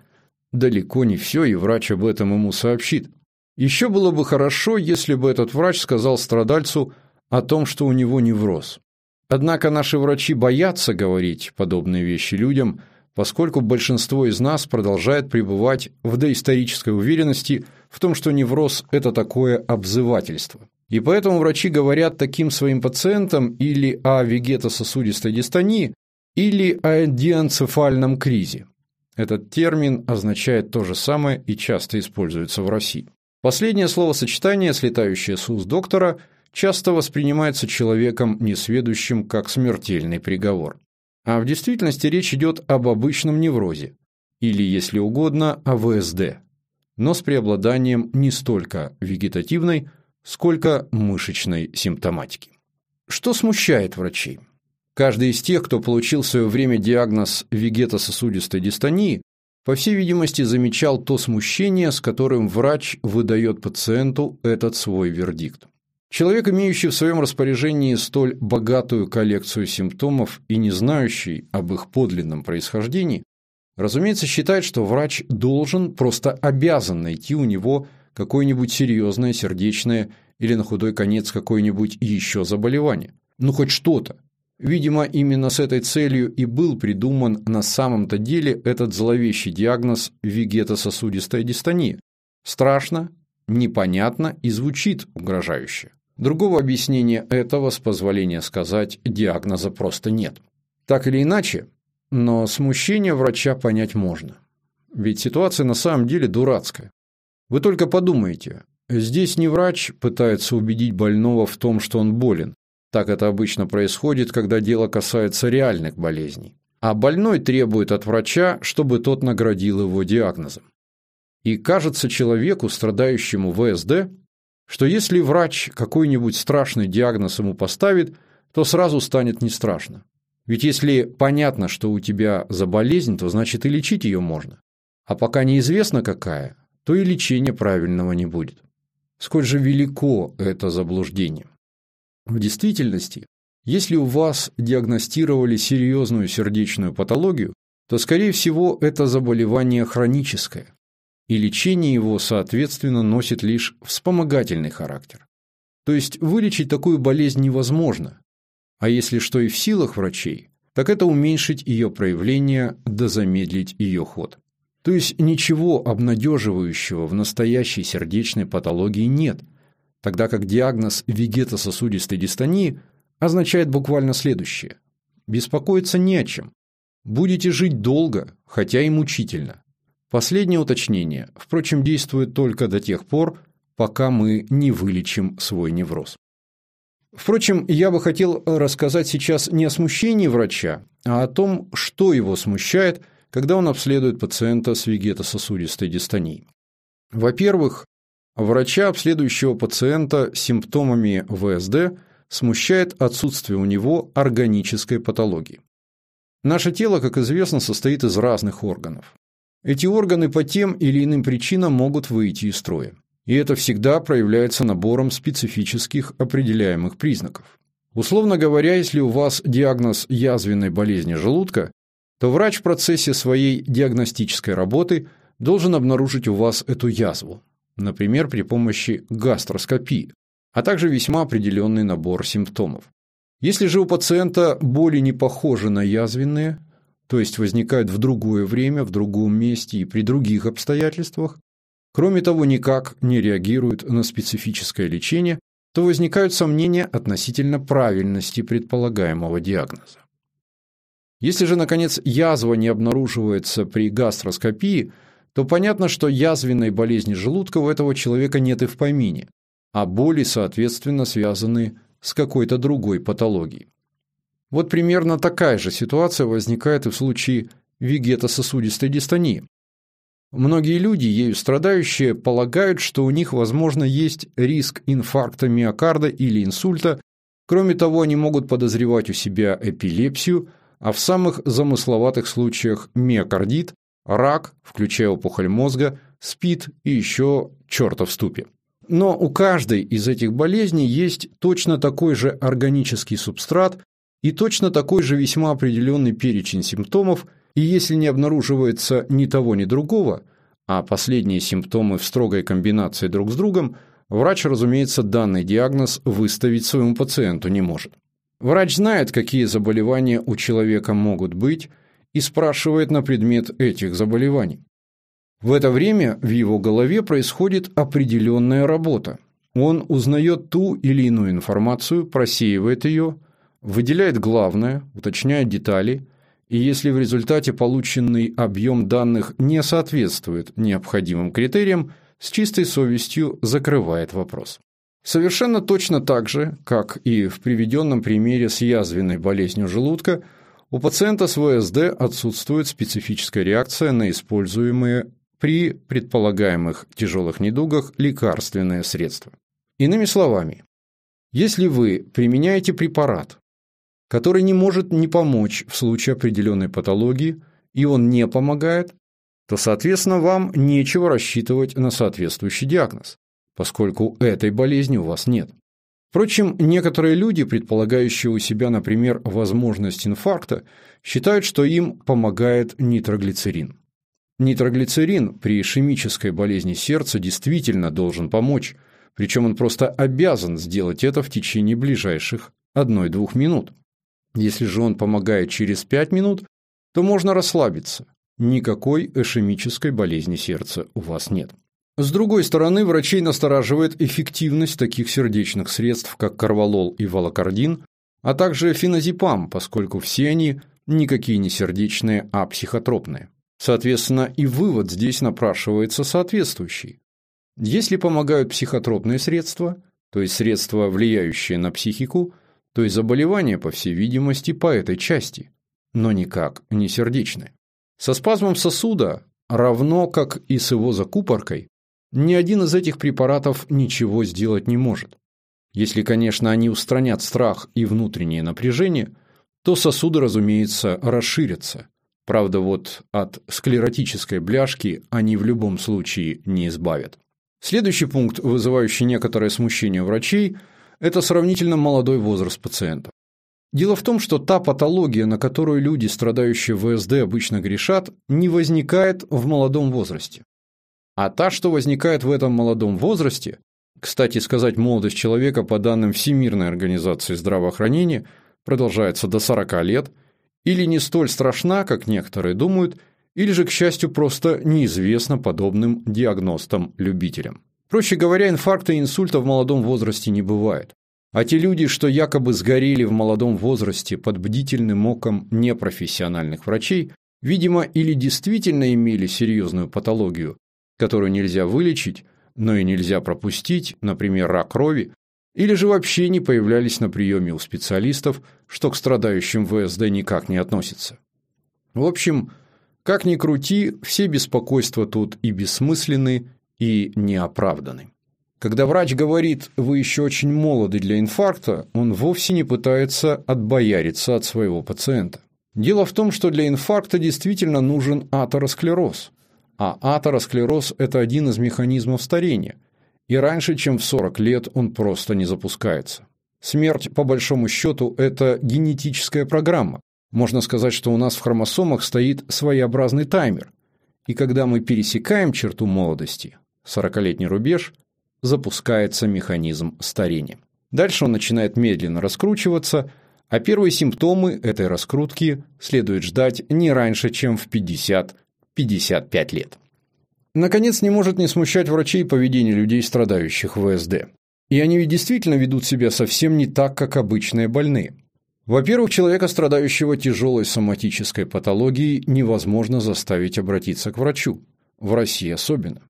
далеко не все, и врач об этом ему сообщит. Еще было бы хорошо, если бы этот врач сказал страдальцу о том, что у него невроз. Однако наши врачи боятся говорить подобные вещи людям, поскольку большинство из нас продолжает пребывать в доисторической уверенности в том, что невроз – это такое обзывательство. И поэтому врачи говорят таким своим пациентам или о вегетососудистой дистонии, или о дианцефальном кризе. Этот термин означает то же самое и часто используется в России. Последнее словосочетание, слетающее с уст доктора, часто воспринимается человеком несведущим как смертельный приговор. А в действительности речь идет об обычном неврозе, или, если угодно, о ВСД, но с преобладанием не столько вегетативной, сколько мышечной симптоматики. Что смущает врачей? Каждый из тех, кто получил в свое время диагноз вегетососудистой дистонии, по всей видимости, замечал то смущение, с которым врач выдает пациенту этот свой вердикт. Человек, имеющий в своем распоряжении столь богатую коллекцию симптомов и не знающий об их подлинном происхождении, разумеется, считает, что врач должен, просто обязан найти у него какое-нибудь серьезное сердечное или на худой конец какое-нибудь еще заболевание. Ну, хоть что-то. Видимо, именно с этой целью и был придуман на самом-то деле этот зловещий диагноз вегетососудистая дистония. Страшно, непонятно и звучит угрожающе. Другого объяснения этого, с позволения сказать, диагноза просто нет. Так или иначе, но смущение врача понять можно. Ведь ситуация на самом деле дурацкая. Вы только подумайте, здесь не врач пытается убедить больного в том, что он болен. Так это обычно происходит, когда дело касается реальных болезней. А больной требует от врача, чтобы тот наградил его диагнозом. И кажется человеку, страдающему ВСД, что если врач какой-нибудь страшный диагноз ему поставит, то сразу станет не страшно. Ведь если понятно, что у тебя за болезнь, то значит и лечить ее можно. А пока неизвестно какая, то и лечения правильного не будет. Сколь же велико это заблуждение. В действительности, если у вас диагностировали серьезную сердечную патологию, то, скорее всего, это заболевание хроническое, и лечение его, соответственно, носит лишь вспомогательный характер. То есть вылечить такую болезнь невозможно, а если что и в силах врачей, так это уменьшить ее проявление да замедлить ее ход. То есть ничего обнадеживающего в настоящей сердечной патологии нет, тогда как диагноз вегетососудистой дистонии означает буквально следующее. Беспокоиться не о чем. Будете жить долго, хотя и мучительно. Последнее уточнение, впрочем, действует только до тех пор, пока мы не вылечим свой невроз. Впрочем, я бы хотел рассказать сейчас не о смущении врача, а о том, что его смущает, когда он обследует пациента с вегетососудистой дистонией. Во-первых, врача, обследующего пациента с симптомами ВСД, смущает отсутствие у него органической патологии. Наше тело, как известно, состоит из разных органов. Эти органы по тем или иным причинам могут выйти из строя и это всегда проявляется набором специфических определяемых признаков. Условно говоря, если у вас диагноз язвенной болезни желудка, то врач в процессе своей диагностической работы должен обнаружить у вас эту язву, например, при помощи гастроскопии, а также весьма определенный набор симптомов. Если же у пациента боли не похожи на язвенные, то есть возникают в другое время, в другом месте и при других обстоятельствах, кроме того, никак не реагируют на специфическое лечение, то возникают сомнения относительно правильности предполагаемого диагноза. Если же, наконец, язва не обнаруживается при гастроскопии, то понятно, что язвенной болезни желудка у этого человека нет и в помине, а боли, соответственно, связаны с какой-то другой патологией. Вот примерно такая же ситуация возникает и в случае вегетососудистой дистонии. Многие люди, ею страдающие, полагают, что у них, возможно, есть риск инфаркта миокарда или инсульта. Кроме того, они могут подозревать у себя эпилепсию, а в самых замысловатых случаях миокардит, рак, включая опухоль мозга, СПИД и еще черта в ступе. Но у каждой из этих болезней есть точно такой же органический субстрат и точно такой же весьма определенный перечень симптомов – и если не обнаруживается ни того, ни другого, а последние симптомы в строгой комбинации друг с другом, врач, разумеется, данный диагноз выставить своему пациенту не может. Врач знает, какие заболевания у человека могут быть, и спрашивает на предмет этих заболеваний. В это время в его голове происходит определенная работа. Он узнает ту или иную информацию, просеивает ее, выделяет главное, уточняет детали – и если в результате полученный объем данных не соответствует необходимым критериям, с чистой совестью закрывает вопрос. Совершенно точно так же, как и в приведенном примере с язвенной болезнью желудка, у пациента с ВСД отсутствует специфическая реакция на используемые при предполагаемых тяжелых недугах лекарственные средства. Иными словами, если вы применяете препарат, который не может не помочь в случае определенной патологии, и он не помогает, то, соответственно, вам нечего рассчитывать на соответствующий диагноз, поскольку этой болезни у вас нет. Впрочем, некоторые люди, предполагающие у себя, например, возможность инфаркта, считают, что им помогает нитроглицерин. Нитроглицерин при ишемической болезни сердца действительно должен помочь, причем он просто обязан сделать это в течение ближайших 1-2 минут. Если же он помогает через 5 минут, то можно расслабиться. Никакой ишемической болезни сердца у вас нет. С другой стороны, врачей настораживает эффективность таких сердечных средств, как карвалол и волокордин, а также феназепам, поскольку все они никакие не сердечные, а психотропные. Соответственно, и вывод здесь напрашивается соответствующий. Если помогают психотропные средства, то есть средства, влияющие на психику, то есть заболевания, по всей видимости, по этой части, но никак не сердечные. Со спазмом сосуда, равно как и с его закупоркой, ни один из этих препаратов ничего сделать не может. Если, конечно, они устранят страх и внутреннее напряжение, то сосуды, разумеется, расширятся. Правда, вот от склеротической бляшки они в любом случае не избавят. Следующий пункт, вызывающий некоторое смущение врачей, это сравнительно молодой возраст пациента. Дело в том, что та патология, на которую люди, страдающие ВСД, обычно грешат, не возникает в молодом возрасте. А та, что возникает в этом молодом возрасте, кстати сказать, молодость человека, по данным Всемирной организации здравоохранения, продолжается до 40 лет, или не столь страшна, как некоторые думают, или же, к счастью, просто неизвестна подобным диагностам-любителям. Проще говоря, инфаркта и инсульта в молодом возрасте не бывает. А те люди, что якобы сгорели в молодом возрасте под бдительным оком непрофессиональных врачей, видимо, или действительно имели серьезную патологию, которую нельзя вылечить, но и нельзя пропустить, например, рак крови, или же вообще не появлялись на приеме у специалистов, что к страдающим ВСД никак не относится. В общем, как ни крути, все беспокойства тут и бессмысленны, и неоправданы. Когда врач говорит «вы еще очень молоды для инфаркта», он вовсе не пытается отбояриться от своего пациента. Дело в том, что для инфаркта действительно нужен атеросклероз. А атеросклероз – это один из механизмов старения. И раньше, чем в 40 лет, он просто не запускается. Смерть, по большому счету, это генетическая программа. Можно сказать, что у нас в хромосомах стоит своеобразный таймер. И когда мы пересекаем черту молодости, 40-летний рубеж – запускается механизм старения. Дальше он начинает медленно раскручиваться, а первые симптомы этой раскрутки следует ждать не раньше, чем в 50-55 лет. Наконец, не может не смущать врачей поведение людей, страдающих ВСД. И они ведь действительно ведут себя совсем не так, как обычные больные. Во-первых, человека, страдающего тяжелой соматической патологией, невозможно заставить обратиться к врачу. В России особенно.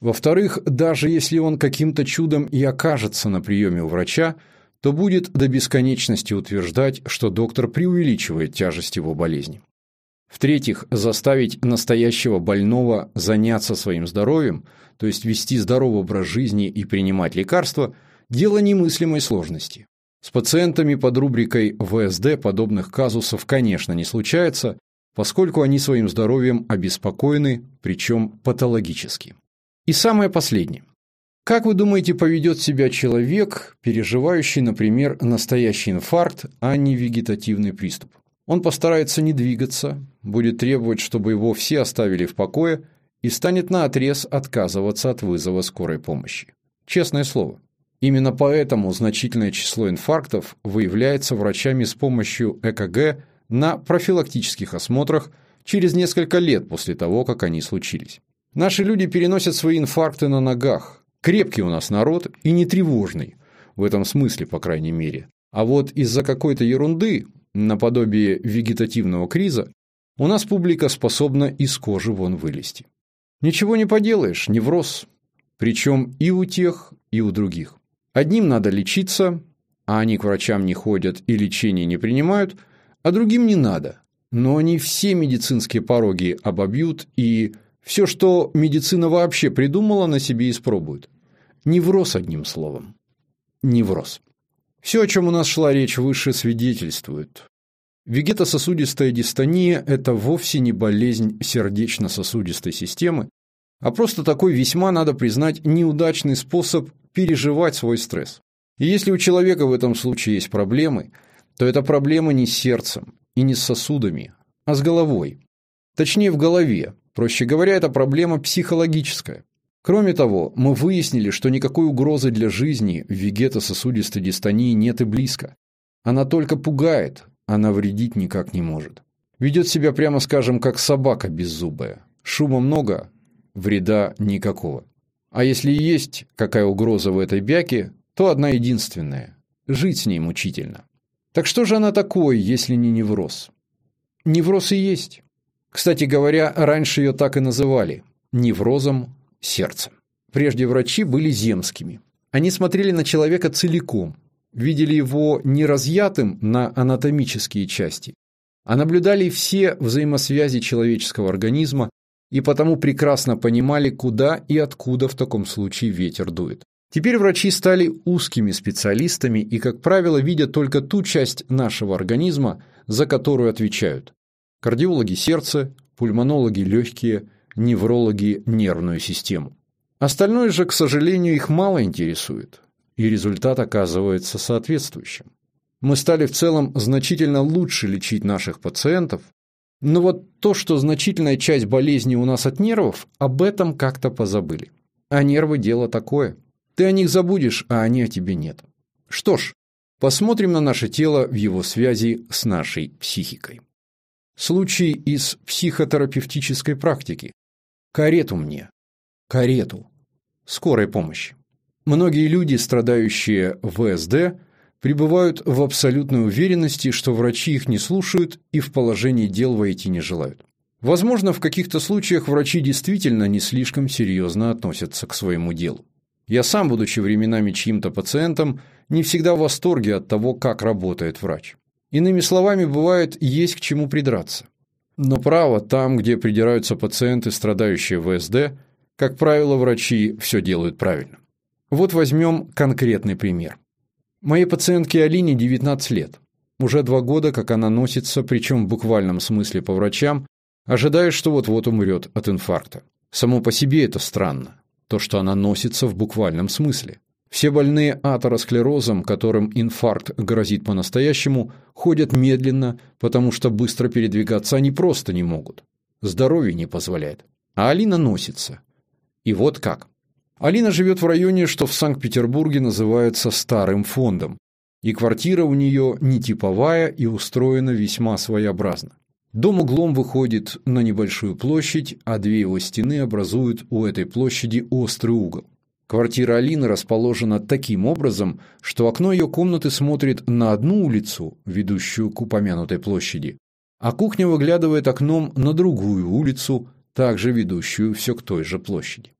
Во-вторых, даже если он каким-то чудом и окажется на приеме у врача, то будет до бесконечности утверждать, что доктор преувеличивает тяжесть его болезни. В-третьих, заставить настоящего больного заняться своим здоровьем, то есть вести здоровый образ жизни и принимать лекарства, дело немыслимой сложности. С пациентами под рубрикой ВСД подобных казусов, конечно, не случается, поскольку они своим здоровьем обеспокоены, причем патологически. И самое последнее. Как вы думаете, поведет себя человек, переживающий, например, настоящий инфаркт, а не вегетативный приступ? Он постарается не двигаться, будет требовать, чтобы его все оставили в покое и станет наотрез отказываться от вызова скорой помощи. Честное слово. Именно поэтому значительное число инфарктов выявляется врачами с помощью ЭКГ на профилактических осмотрах через несколько лет после того, как они случились. Наши люди переносят свои инфаркты на ногах. Крепкий у нас народ и не тревожный. В этом смысле, по крайней мере. А вот из-за какой-то ерунды, наподобие вегетативного криза, у нас публика способна из кожи вон вылезти. Ничего не поделаешь, невроз. Причем и у тех, и у других. Одним надо лечиться, а они к врачам не ходят и лечение не принимают, а другим не надо. Но они все медицинские пороги обобьют и все, что медицина вообще придумала, на себе испробуют. Невроз, одним словом. Невроз. Все, о чем у нас шла речь выше, свидетельствует. Вегетососудистая дистония – это вовсе не болезнь сердечно-сосудистой системы, а просто такой весьма, надо признать, неудачный способ переживать свой стресс. И если у человека в этом случае есть проблемы, то это проблема не с сердцем и не с сосудами, а с головой. Точнее, в голове, Проще говоря, это проблема психологическая. Кроме того, мы выяснили, что никакой угрозы для жизни в вегетососудистой дистонии нет и близко. Она только пугает, она вредить никак не может. Ведет себя, прямо скажем, как собака беззубая. Шума много, вреда никакого. А если и есть какая угроза в этой бяке, то одна единственная – жить с ней мучительно. Так что же она такое, если не невроз? Невроз и есть. Кстати говоря, раньше ее так и называли – неврозом сердца. Прежде врачи были земскими. Они смотрели на человека целиком, видели его не разъятым на анатомические части, а наблюдали все взаимосвязи человеческого организма и потому прекрасно понимали, куда и откуда в таком случае ветер дует. Теперь врачи стали узкими специалистами и, как правило, видят только ту часть нашего организма, за которую отвечают. Кардиологи – сердце, пульмонологи – легкие, неврологи – нервную систему. Остальное же, к сожалению, их мало интересует, и результат оказывается соответствующим. Мы стали в целом значительно лучше лечить наших пациентов, но вот то, что значительная часть болезни у нас от нервов, об этом как-то позабыли. А нервы – дело такое. Ты о них забудешь, а они о тебе нет. Что ж, посмотрим на наше тело в его связи с нашей психикой. Случай из психотерапевтической практики. Карету мне. Карету. Скорой помощи. Многие люди, страдающие ВСД, пребывают в абсолютной уверенности, что врачи их не слушают и в положении дел войти не желают. Возможно, в каких-то случаях врачи действительно не слишком серьезно относятся к своему делу. Я сам, будучи временами чьим-то пациентом, не всегда в восторге от того, как работает врач. Иными словами, бывает, есть к чему придраться. Но право, там, где придираются пациенты, страдающие ВСД, как правило, врачи все делают правильно. Вот возьмем конкретный пример. Моей пациентке Алине 19 лет. Уже два года, как она носится, причем в буквальном смысле по врачам, ожидая, что вот-вот умрет от инфаркта. Само по себе это странно, то, что она носится в буквальном смысле. Все больные атеросклерозом, которым инфаркт грозит по-настоящему, ходят медленно, потому что быстро передвигаться они просто не могут. Здоровье не позволяет. А Алина носится. И вот как. Алина живет в районе, что в Санкт-Петербурге называется Старым фондом, и квартира у нее не типовая и устроена весьма своеобразно. Дом углом выходит на небольшую площадь, а две его стены образуют у этой площади острый угол. Квартира Алины расположена таким образом, что окно ее комнаты смотрит на одну улицу, ведущую к упомянутой площади, а кухня выглядывает окном на другую улицу, также ведущую все к той же площади.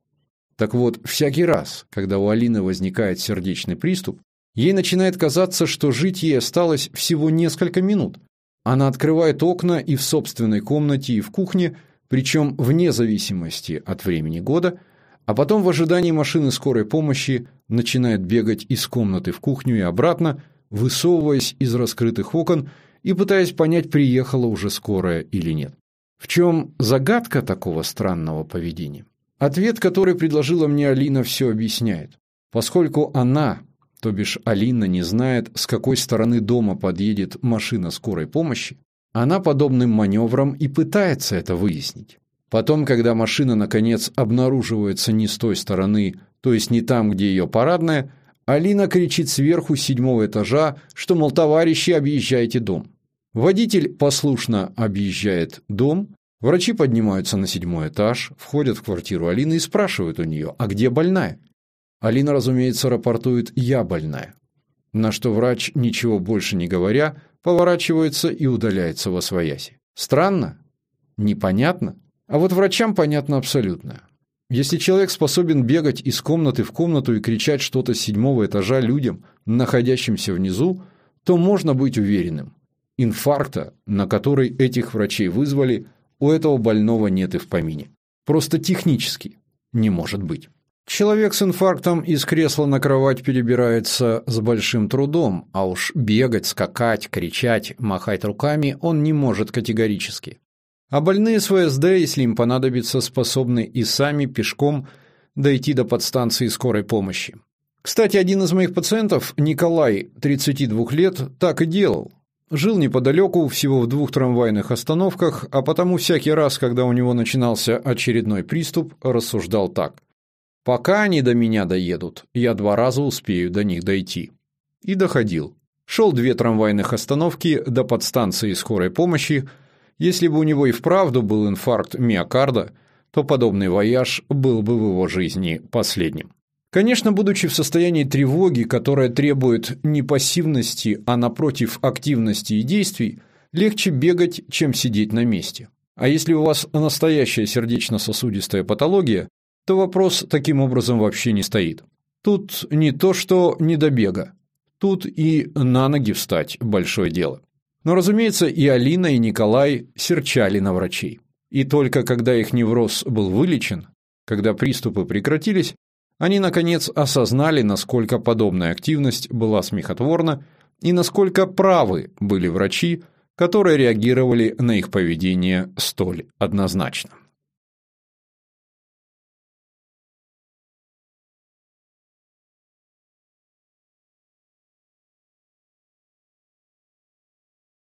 Так вот, всякий раз, когда у Алины возникает сердечный приступ, ей начинает казаться, что жить ей осталось всего несколько минут. Она открывает окна и в собственной комнате, и в кухне, причем вне зависимости от времени года – а потом в ожидании машины скорой помощи начинает бегать из комнаты в кухню и обратно, высовываясь из раскрытых окон и пытаясь понять, приехала уже скорая или нет. В чем загадка такого странного поведения? Ответ, который предложила мне Алина, все объясняет. Поскольку она, то бишь Алина, не знает, с какой стороны дома подъедет машина скорой помощи, она подобным маневром и пытается это выяснить. Потом, когда машина, наконец, обнаруживается не с той стороны, то есть не там, где ее парадная, Алина кричит сверху седьмого этажа, что, мол, товарищи, объезжайте дом. Водитель послушно объезжает дом, врачи поднимаются на седьмой этаж, входят в квартиру Алины и спрашивают у нее, а где больная? Алина, разумеется, рапортует «я больная». На что врач, ничего больше не говоря, поворачивается и удаляется во свояси. Странно? Непонятно? А вот врачам понятно абсолютно. Если человек способен бегать из комнаты в комнату и кричать что-то с седьмого этажа людям, находящимся внизу, то можно быть уверенным. Инфаркта, на который этих врачей вызвали, у этого больного нет и в помине. Просто технически не может быть. Человек с инфарктом из кресла на кровать перебирается с большим трудом, а уж бегать, скакать, кричать, махать руками он не может категорически. А больные с ВСД, если им понадобится, способны и сами пешком дойти до подстанции скорой помощи. Кстати, один из моих пациентов, Николай, 32 лет, так и делал. Жил неподалеку, всего в двух трамвайных остановках, а потому всякий раз, когда у него начинался очередной приступ, рассуждал так. «Пока они до меня доедут, я два раза успею до них дойти». И доходил. Шел две трамвайных остановки до подстанции скорой помощи. Если бы у него и вправду был инфаркт миокарда, то подобный вояж был бы в его жизни последним. Конечно, будучи в состоянии тревоги, которая требует не пассивности, а напротив активности и действий, легче бегать, чем сидеть на месте. А если у вас настоящая сердечно-сосудистая патология, то вопрос таким образом вообще не стоит. Тут не то, что не до бега. Тут и на ноги встать – большое дело. Но, разумеется, и Алина, и Николай серчали на врачей. И только когда их невроз был вылечен, когда приступы прекратились, они, наконец, осознали, насколько подобная активность была смехотворна и насколько правы были врачи, которые реагировали на их поведение столь однозначно.